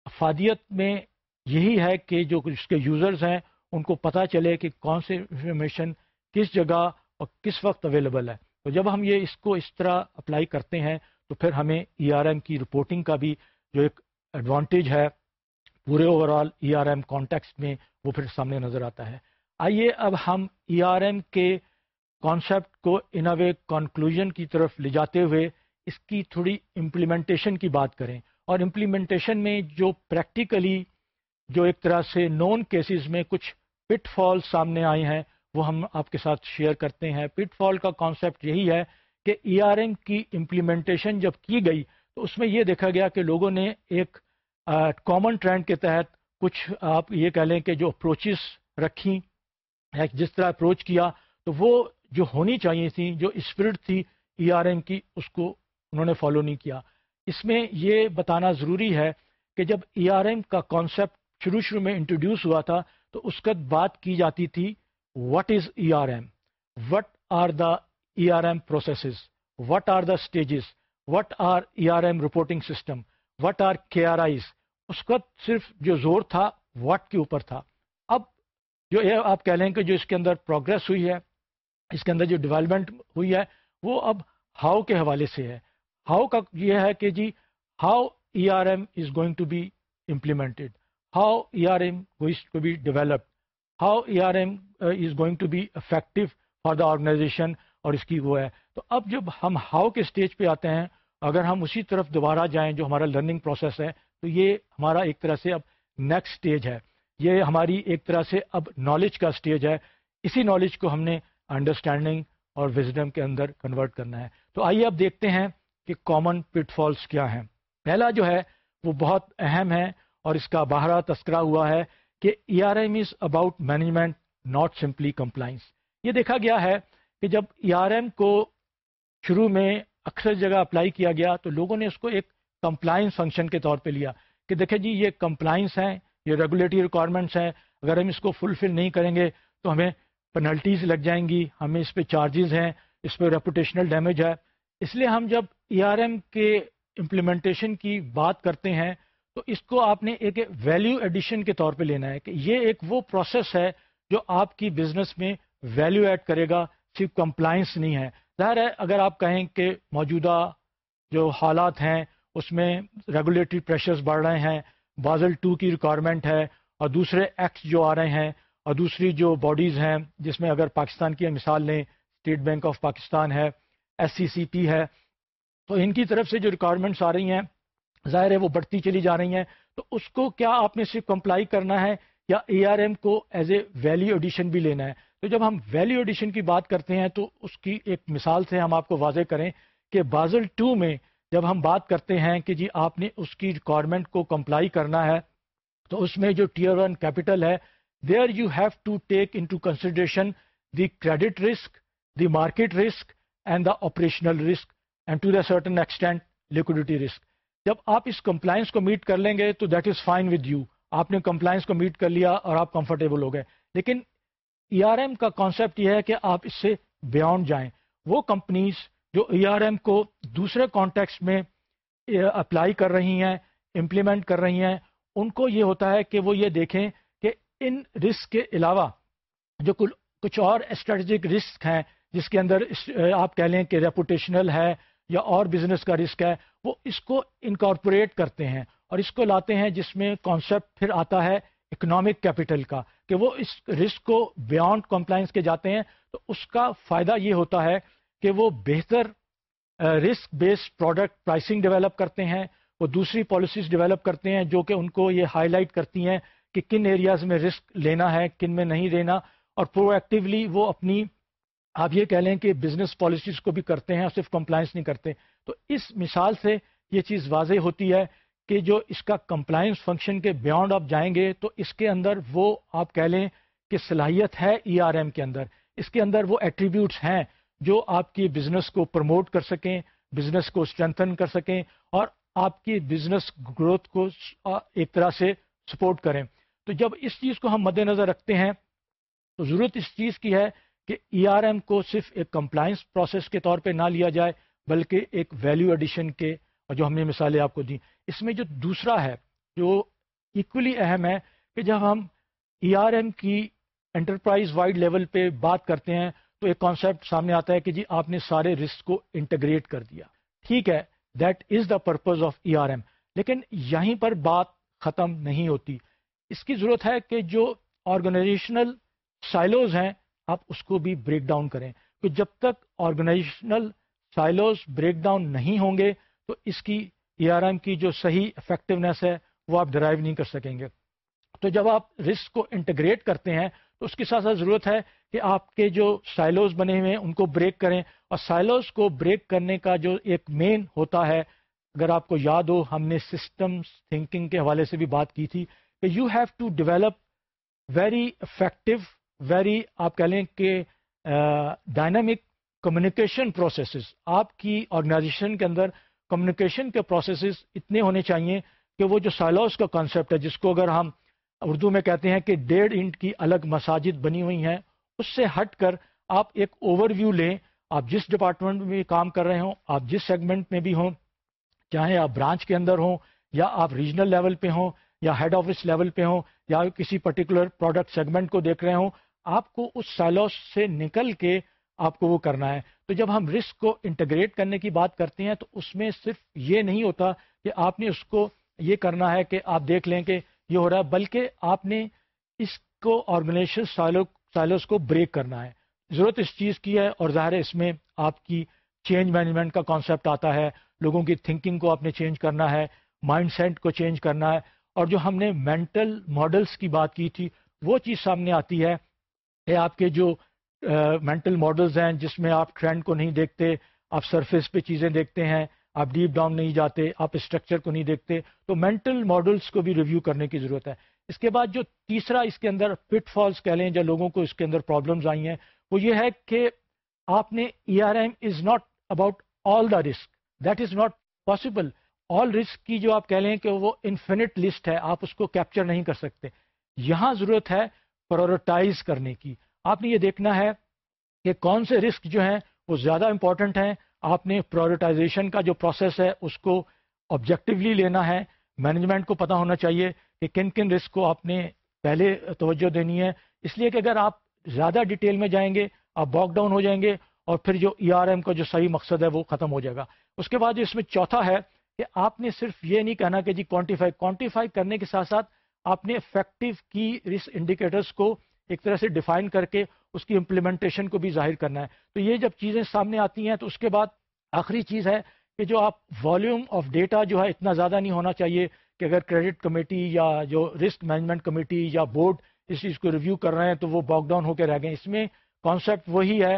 افادیت میں یہی ہے کہ جو اس کے یوزرز ہیں، ان کو پتہ چلے کہ کون سے انفارمیشن کس جگہ اور کس وقت اویلیبل ہے۔ تو جب ہم یہ اس کو اس طرح اپلائی کرتے ہیں، تو پھر ہمیں ای آر ایم کی رپورٹنگ کا بھی جو ایک ایڈوانٹیج ہے پورے overall E R M context میں وہ پھر سامنے نظر آتا ہے۔ آئیے اب ہم ای آر ایم کے کانسیپٹ کو ان اے وے کنکلوژن کی طرف لے جاتے ہوئے اس کی تھوڑی امپلیمنٹیشن کی بات کریں۔ اور امپلیمنٹیشن میں جو پریکٹیکلی جو ایک طرح سے نون کیسز میں کچھ پٹ فال سامنے آئے ہیں، وہ ہم آپ کے ساتھ شیئر کرتے ہیں۔ پٹ فال کا کانسیپٹ یہی ہے کہ ای آر ایم کی امپلیمنٹیشن جب کی گئی تو اس میں یہ دیکھا گیا کہ لوگوں نے ایک کامن ٹرینڈ کے تحت کچھ آپ یہ کہہ لیں کہ جو اپروچز رکھیں جس طرح اپروچ کیا، تو وہ جو ہونی چاہیے تھی جو اسپرٹ تھی ای آر ایم کی، اس کو انہوں نے فالو نہیں کیا۔ اس میں یہ بتانا ضروری ہے کہ جب ای آر ایم کا کانسیپٹ شروع شروع میں انٹروڈیوس ہوا تھا، تو اس کا بات کی جاتی تھی what is E R M what are the E R M processes what are the stages what are E R M reporting system what are K R Is اس کا صرف جو زور تھا وٹ کے اوپر تھا۔ اب جو یہ آپ کہہ لیں کہ جو اس کے اندر پروگرس ہوئی ہے، اس کے اندر جو ڈیولپمنٹ ہوئی ہے، وہ اب ہاؤ کے حوالے سے ہے۔ ہاؤ کا یہ ہے کہ جی how E R M is going to be implemented how E R M goes to be developed how E R M is going to be effective for the organization اور اس کی وہ ہے۔ تو اب جب ہم ہاؤ کے اسٹیج پہ آتے ہیں اگر ہم اسی طرف دوبارہ جائیں جو ہمارا لرننگ پروسیس ہے، تو یہ ہمارا ایک طرح سے اب نیکسٹ اسٹیج ہے۔ یہ ہماری ایک طرح سے اب نالج کا اسٹیج ہے۔ اسی نالج کو ہم نے انڈرسٹینڈنگ اور وزڈم کے اندر کنورٹ کرنا ہے۔ تو آئیے اب دیکھتے ہیں کہ کامن پٹ فالس کیا ہیں۔ پہلا جو ہے، وہ بہت اہم ہے اور اس کا باہرا تذکرہ ہوا ہے کہ E R M is about management not simply compliance یہ دیکھا گیا ہے کہ جب ای آر ایم کو شروع میں اکثر جگہ اپلائی کیا گیا تو لوگوں نے اس کو ایک کمپلائنس فنکشن کے طور پہ لیا کہ دیکھیں جی یہ کمپلائنس ہیں، یہ ریگولیٹری ریکوائرمنٹس ہیں، اگر ہم اس کو فلفل نہیں کریں گے تو ہمیں پنلٹیز لگ جائیں گی، ہمیں اس پہ چارجز ہیں، اس پہ ریپوٹیشنل ڈیمیج ہے۔ اس لیے ہم جب ای آر ایم کے امپلیمنٹیشن کی بات کرتے ہیں تو اس کو آپ نے ایک ویلیو ایڈیشن کے طور پہ لینا ہے کہ یہ ایک وہ پروسیس ہے جو آپ کی بزنس میں ویلیو ایڈ کرے گا، صرف کمپلائنس نہیں ہے۔ ظاہر ہے، اگر آپ کہیں کہ موجودہ جو حالات ہیں، اس میں ریگولیٹری پریشرز بڑھ رہے ہیں بازل ٹو کی ریکوائرمنٹ ہے، اور دوسرے ایکٹس جو آ رہے ہیں، اور دوسری جو باڈیز ہیں، جس میں اگر پاکستان کی مثال لیں اسٹیٹ بینک آف پاکستان ہے ایس سی سی پی ہے، تو ان کی طرف سے جو ریکوائرمنٹس آ رہی ہیں، ظاہر ہے وہ بڑھتی چلی جا رہی ہیں۔ تو اس کو کیا آپ نے صرف کمپلائی کرنا ہے، یا اے آر ایم کو ایز اے ویلیو ایڈیشن بھی لینا ہے؟ تو جب ہم ویلیو ایڈیشن کی بات کرتے ہیں تو اس کی ایک مثال سے ہم آپ کو واضح کریں کہ بازل ٹو میں جب ہم بات کرتے ہیں کہ جی آپ نے اس کی ریکوائرمنٹ کو کمپلائی کرنا ہے، تو اس میں جو ٹیئر ون کیپٹل ہے there you have to take into consideration the credit risk the market risk and the operational risk and to the certain extent liquidity risk جب آپ اس کمپلائنس کو میٹ کر لیں گے تو that is fine with you آپ نے compliance کو میٹ کر لیا اور آپ کمفرٹیبل ہو گئے۔ لیکن ای آر ایم کا کانسیپٹ یہ ہے کہ آپ اس سے بیونڈ جائیں۔ وہ کمپنیز جو ای آر ایم کو دوسرے کانٹیکس میں اپلائی کر رہی ہیں امپلیمنٹ کر رہی ہیں، ان کو یہ ہوتا ہے کہ وہ یہ دیکھیں کہ ان رسک کے علاوہ جو کچھ اور اسٹریٹجک رسک ہیں، جس کے اندر آپ کہہ لیں کہ ریپوٹیشنل ہے یا اور بزنس کا رسک ہے، وہ اس کو انکارپوریٹ کرتے ہیں اور اس کو لاتے ہیں جس میں کانسیپٹ پھر آتا ہے اکنامک کیپٹل کا، کہ وہ اس رسک کو بیانڈ کمپلائنس کے جاتے ہیں، تو اس کا فائدہ یہ ہوتا ہے کہ وہ بہتر risk based product pricing develop کرتے ہیں، وہ دوسری پالیسیز ڈیولپ کرتے ہیں، جو کہ ان کو یہ ہائی لائٹ کرتی ہیں کہ کن ایریاز میں رسک لینا ہے، کن میں نہیں لینا، اور پرو ایکٹیولی وہ اپنی، آپ یہ کہہ لیں کہ بزنس پالیسیز کو بھی کرتے ہیں اور صرف کمپلائنس نہیں کرتے۔ تو اس مثال سے یہ چیز واضح ہوتی ہے کہ جو اس کا کمپلائنس فنکشن کے بیانڈ آپ جائیں گے، تو اس کے اندر وہ آپ کہہ لیں کہ صلاحیت ہے ای آر ایم کے اندر۔ اس کے اندر وہ ایٹریبیوٹس ہیں جو آپ کی بزنس کو پروموٹ کر سکیں بزنس کو اسٹرینتھن کر سکیں اور آپ کی بزنس گروتھ کو ایک طرح سے سپورٹ کریں۔ تو جب اس چیز کو ہم مد نظر رکھتے ہیں، تو ضرورت اس چیز کی ہے کہ ای آر ایم کو صرف ایک کمپلائنس پروسیس کے طور پہ نہ لیا جائے، بلکہ ایک ویلیو ایڈیشن کے، اور جو ہم نے مثالیں آپ کو دیں۔ اس میں جو دوسرا ہے، جو ایکولی اہم ہے کہ جب ہم ای آر ایم کی انٹرپرائز وائڈ لیول پہ بات کرتے ہیں، تو ایک کانسیپٹ سامنے آتا ہے کہ جی آپ نے سارے رسک کو انٹیگریٹ کر دیا۔ ٹھیک ہے that is the purpose of E R M لیکن یہیں پر بات ختم نہیں ہوتی۔ اس کی ضرورت ہے کہ جو آرگنائزیشنل سائلوز ہیں، آپ اس کو بھی بریک ڈاؤن کریں۔ تو جب تک آرگنائزیشنل سائلوز بریک ڈاؤن نہیں ہوں گے، تو اس کی ای آر ایم کی جو صحیح افیکٹونیس ہے، وہ آپ ڈرائیو نہیں کر سکیں گے۔ تو جب آپ رسک کو انٹیگریٹ کرتے ہیں، تو اس کے ساتھ ساتھ ضرورت ہے کہ آپ کے جو سائلوز بنے ہوئے ہیں، ان کو بریک کریں۔ اور سائلوز کو بریک کرنے کا جو ایک مین ہوتا ہے، اگر آپ کو یاد ہو، ہم نے سسٹم تھنکنگ کے حوالے سے بھی بات کی تھی کہ you have to develop very effective very آپ کہہ لیں کہ ڈائنامک کمیونیکیشن پروسیسز آپ کی آرگنائزیشن کے اندر کمیونیکیشن کے پروسیسز اتنے ہونے چاہیے کہ وہ جو سائلوز کا کانسیپٹ ہے، جس کو اگر ہم اردو میں کہتے ہیں کہ ڈیڑھ انٹ کی الگ مساجد بنی ہوئی ہیں، اس سے ہٹ کر آپ ایک اوور ویو لیں۔ آپ جس ڈپارٹمنٹ میں کام کر رہے ہوں، آپ جس سیگمنٹ میں بھی ہوں، چاہے آپ برانچ کے اندر ہوں یا آپ ریجنل لیول پہ ہوں یا ہیڈ آفس لیول پہ ہوں یا کسی پرٹیکولر پروڈکٹ سیگمنٹ کو دیکھ رہے ہوں، آپ کو اس سائلوس سے نکل کے آپ کو وہ کرنا ہے۔ تو جب ہم رسک کو انٹیگریٹ کرنے کی بات کرتے ہیں تو اس میں صرف یہ نہیں ہوتا کہ آپ نے اس کو یہ کرنا ہے کہ آپ دیکھ لیں کہ یہ ہو رہا ہے، بلکہ آپ نے اس کو آرگنائزیشن سائلوس کو بریک کرنا ہے۔ ضرورت اس چیز کی ہے اور ظاہر ہے اس میں آپ کی چینج مینجمنٹ کا کانسیپٹ آتا ہے۔ لوگوں کی تھنکنگ کو آپ نے چینج کرنا ہے مائنڈ سیٹ کو چینج کرنا ہے۔ اور جو ہم نے مینٹل ماڈلس کی بات کی تھی، وہ چیز سامنے آتی ہے کہ آپ کے جو مینٹل ماڈلز ہیں جس میں آپ ٹرینڈ کو نہیں دیکھتے، آپ سرفیس پہ چیزیں دیکھتے ہیں، آپ ڈیپ ڈاؤن نہیں جاتے، آپ اسٹرکچر کو نہیں دیکھتے، تو مینٹل ماڈلس کو بھی ریویو کرنے کی ضرورت ہے۔ اس کے بعد جو تیسرا اس کے اندر پٹ فالس کہہ لیں جو لوگوں کو اس کے اندر پرابلمز آئی ہیں، وہ یہ ہے کہ آپ نے E R M is not about all the risk that is not possible all risk کی جو آپ کہہ لیں کہ وہ انفینٹ لسٹ ہے، آپ اس کو کیپچر نہیں کر سکتے۔ یہاں ضرورت ہے پرورٹائز کرنے کی۔ آپ نے یہ دیکھنا ہے کہ کون سے رسک جو ہیں وہ زیادہ امپورٹنٹ ہیں۔ آپ نے پرائرٹائزیشن کا جو پروسیس ہے اس کو آبجیکٹیولی لینا ہے۔ مینجمنٹ کو پتا ہونا چاہیے کہ کن کن رسک کو آپ نے پہلے توجہ دینی ہے۔ اس لیے کہ اگر آپ زیادہ ڈیٹیل میں جائیں گے، آپ باک ڈاؤن ہو جائیں گے اور پھر جو ای آر ایم کا جو صحیح مقصد ہے وہ ختم ہو جائے گا۔ اس کے بعد اس میں چوتھا ہے کہ آپ نے صرف یہ نہیں کہنا کہ جی کوانٹیفائی کوانٹیفائی کرنے کے ساتھ ساتھ آپ نے افیکٹو کی رسک انڈیکیٹرس کو ایک طرح سے ڈیفائن کر کے اس کی امپلیمنٹیشن کو بھی ظاہر کرنا ہے۔ تو یہ جب چیزیں سامنے آتی ہیں تو اس کے بعد آخری چیز ہے کہ جو آپ والیوم آف ڈیٹا جو ہے اتنا زیادہ نہیں ہونا چاہیے کہ اگر کریڈٹ کمیٹی یا جو رسک مینجمنٹ کمیٹی یا بورڈ اس چیز کو ریویو کر رہے ہیں تو وہ باک ڈاؤن ہو کے رہ گئے۔ اس میں کانسیپٹ وہی ہے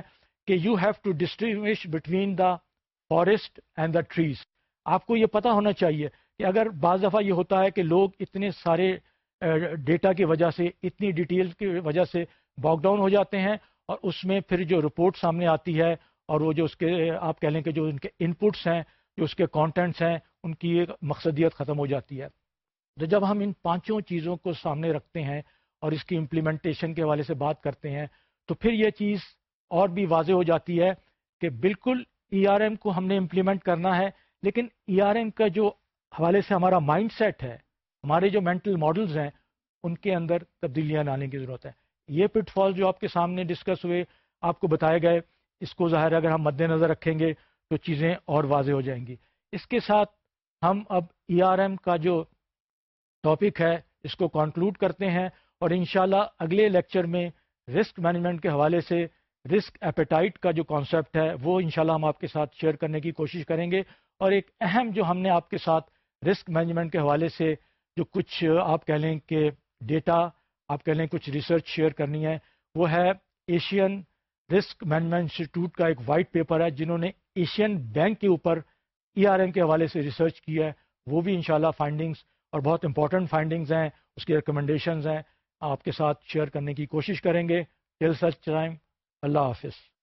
کہ you have to distinguish between the forest and the trees آپ کو یہ پتا ہونا چاہیے کہ اگر بعض دفعہ یہ ہوتا ہے کہ لوگ اتنے سارے ڈیٹا کی وجہ سے، اتنی ڈیٹیل کی وجہ سے باک ڈاؤن ہو جاتے ہیں اور اس میں پھر جو رپورٹ سامنے آتی ہے اور وہ جو اس کے، آپ کہہ لیں کہ جو ان کے انپٹس ہیں، جو اس کے کانٹینٹس ہیں، ان کی ایک مقصدیت ختم ہو جاتی ہے۔ تو جب ہم ان پانچوں چیزوں کو سامنے رکھتے ہیں اور اس کی امپلیمنٹیشن کے حوالے سے بات کرتے ہیں، تو پھر یہ چیز اور بھی واضح ہو جاتی ہے کہ بالکل ای آر ایم کو ہم نے امپلیمنٹ کرنا ہے، لیکن ای آر ایم کا جو حوالے سے ہمارا مائنڈ سیٹ ہے ہمارے جو مینٹل ماڈلز ہیں، ان کے اندر تبدیلیاں لانے کی ضرورت ہے۔ یہ پٹ فال جو آپ کے سامنے ڈسکس ہوئے، آپ کو بتائے گئے، اس کو ظاہر اگر ہم مد نظر رکھیں گے تو چیزیں اور واضح ہو جائیں گی۔ اس کے ساتھ ہم اب ای آر ایم کا جو ٹاپک ہے، اس کو کنکلوڈ کرتے ہیں اور انشاءاللہ اگلے لیکچر میں رسک مینجمنٹ کے حوالے سے رسک ایپیٹائٹ کا جو کانسیپٹ ہے، وہ انشاءاللہ ہم آپ کے ساتھ شیئر کرنے کی کوشش کریں گے۔ اور ایک اہم جو ہم نے آپ کے ساتھ رسک مینجمنٹ کے حوالے سے جو کچھ آپ کہہ لیں کہ ڈیٹا، آپ کہہ لیں کچھ ریسرچ شیئر کرنی ہے، وہ ہے ایشین رسک مینجمنٹ انسٹیٹیوٹ کا ایک وائٹ پیپر ہے، جنہوں نے ایشین بینک کے اوپر ای آر ایم کے حوالے سے ریسرچ کی ہے۔ وہ بھی انشاءاللہ فائنڈنگز اور بہت امپورٹنٹ فائنڈنگز ہیں، اس کی ریکمنڈیشنز ہیں۔ آپ کے ساتھ شیئر کرنے کی کوشش کریں گے۔ ٹل سچ ٹائم اللہ حافظ۔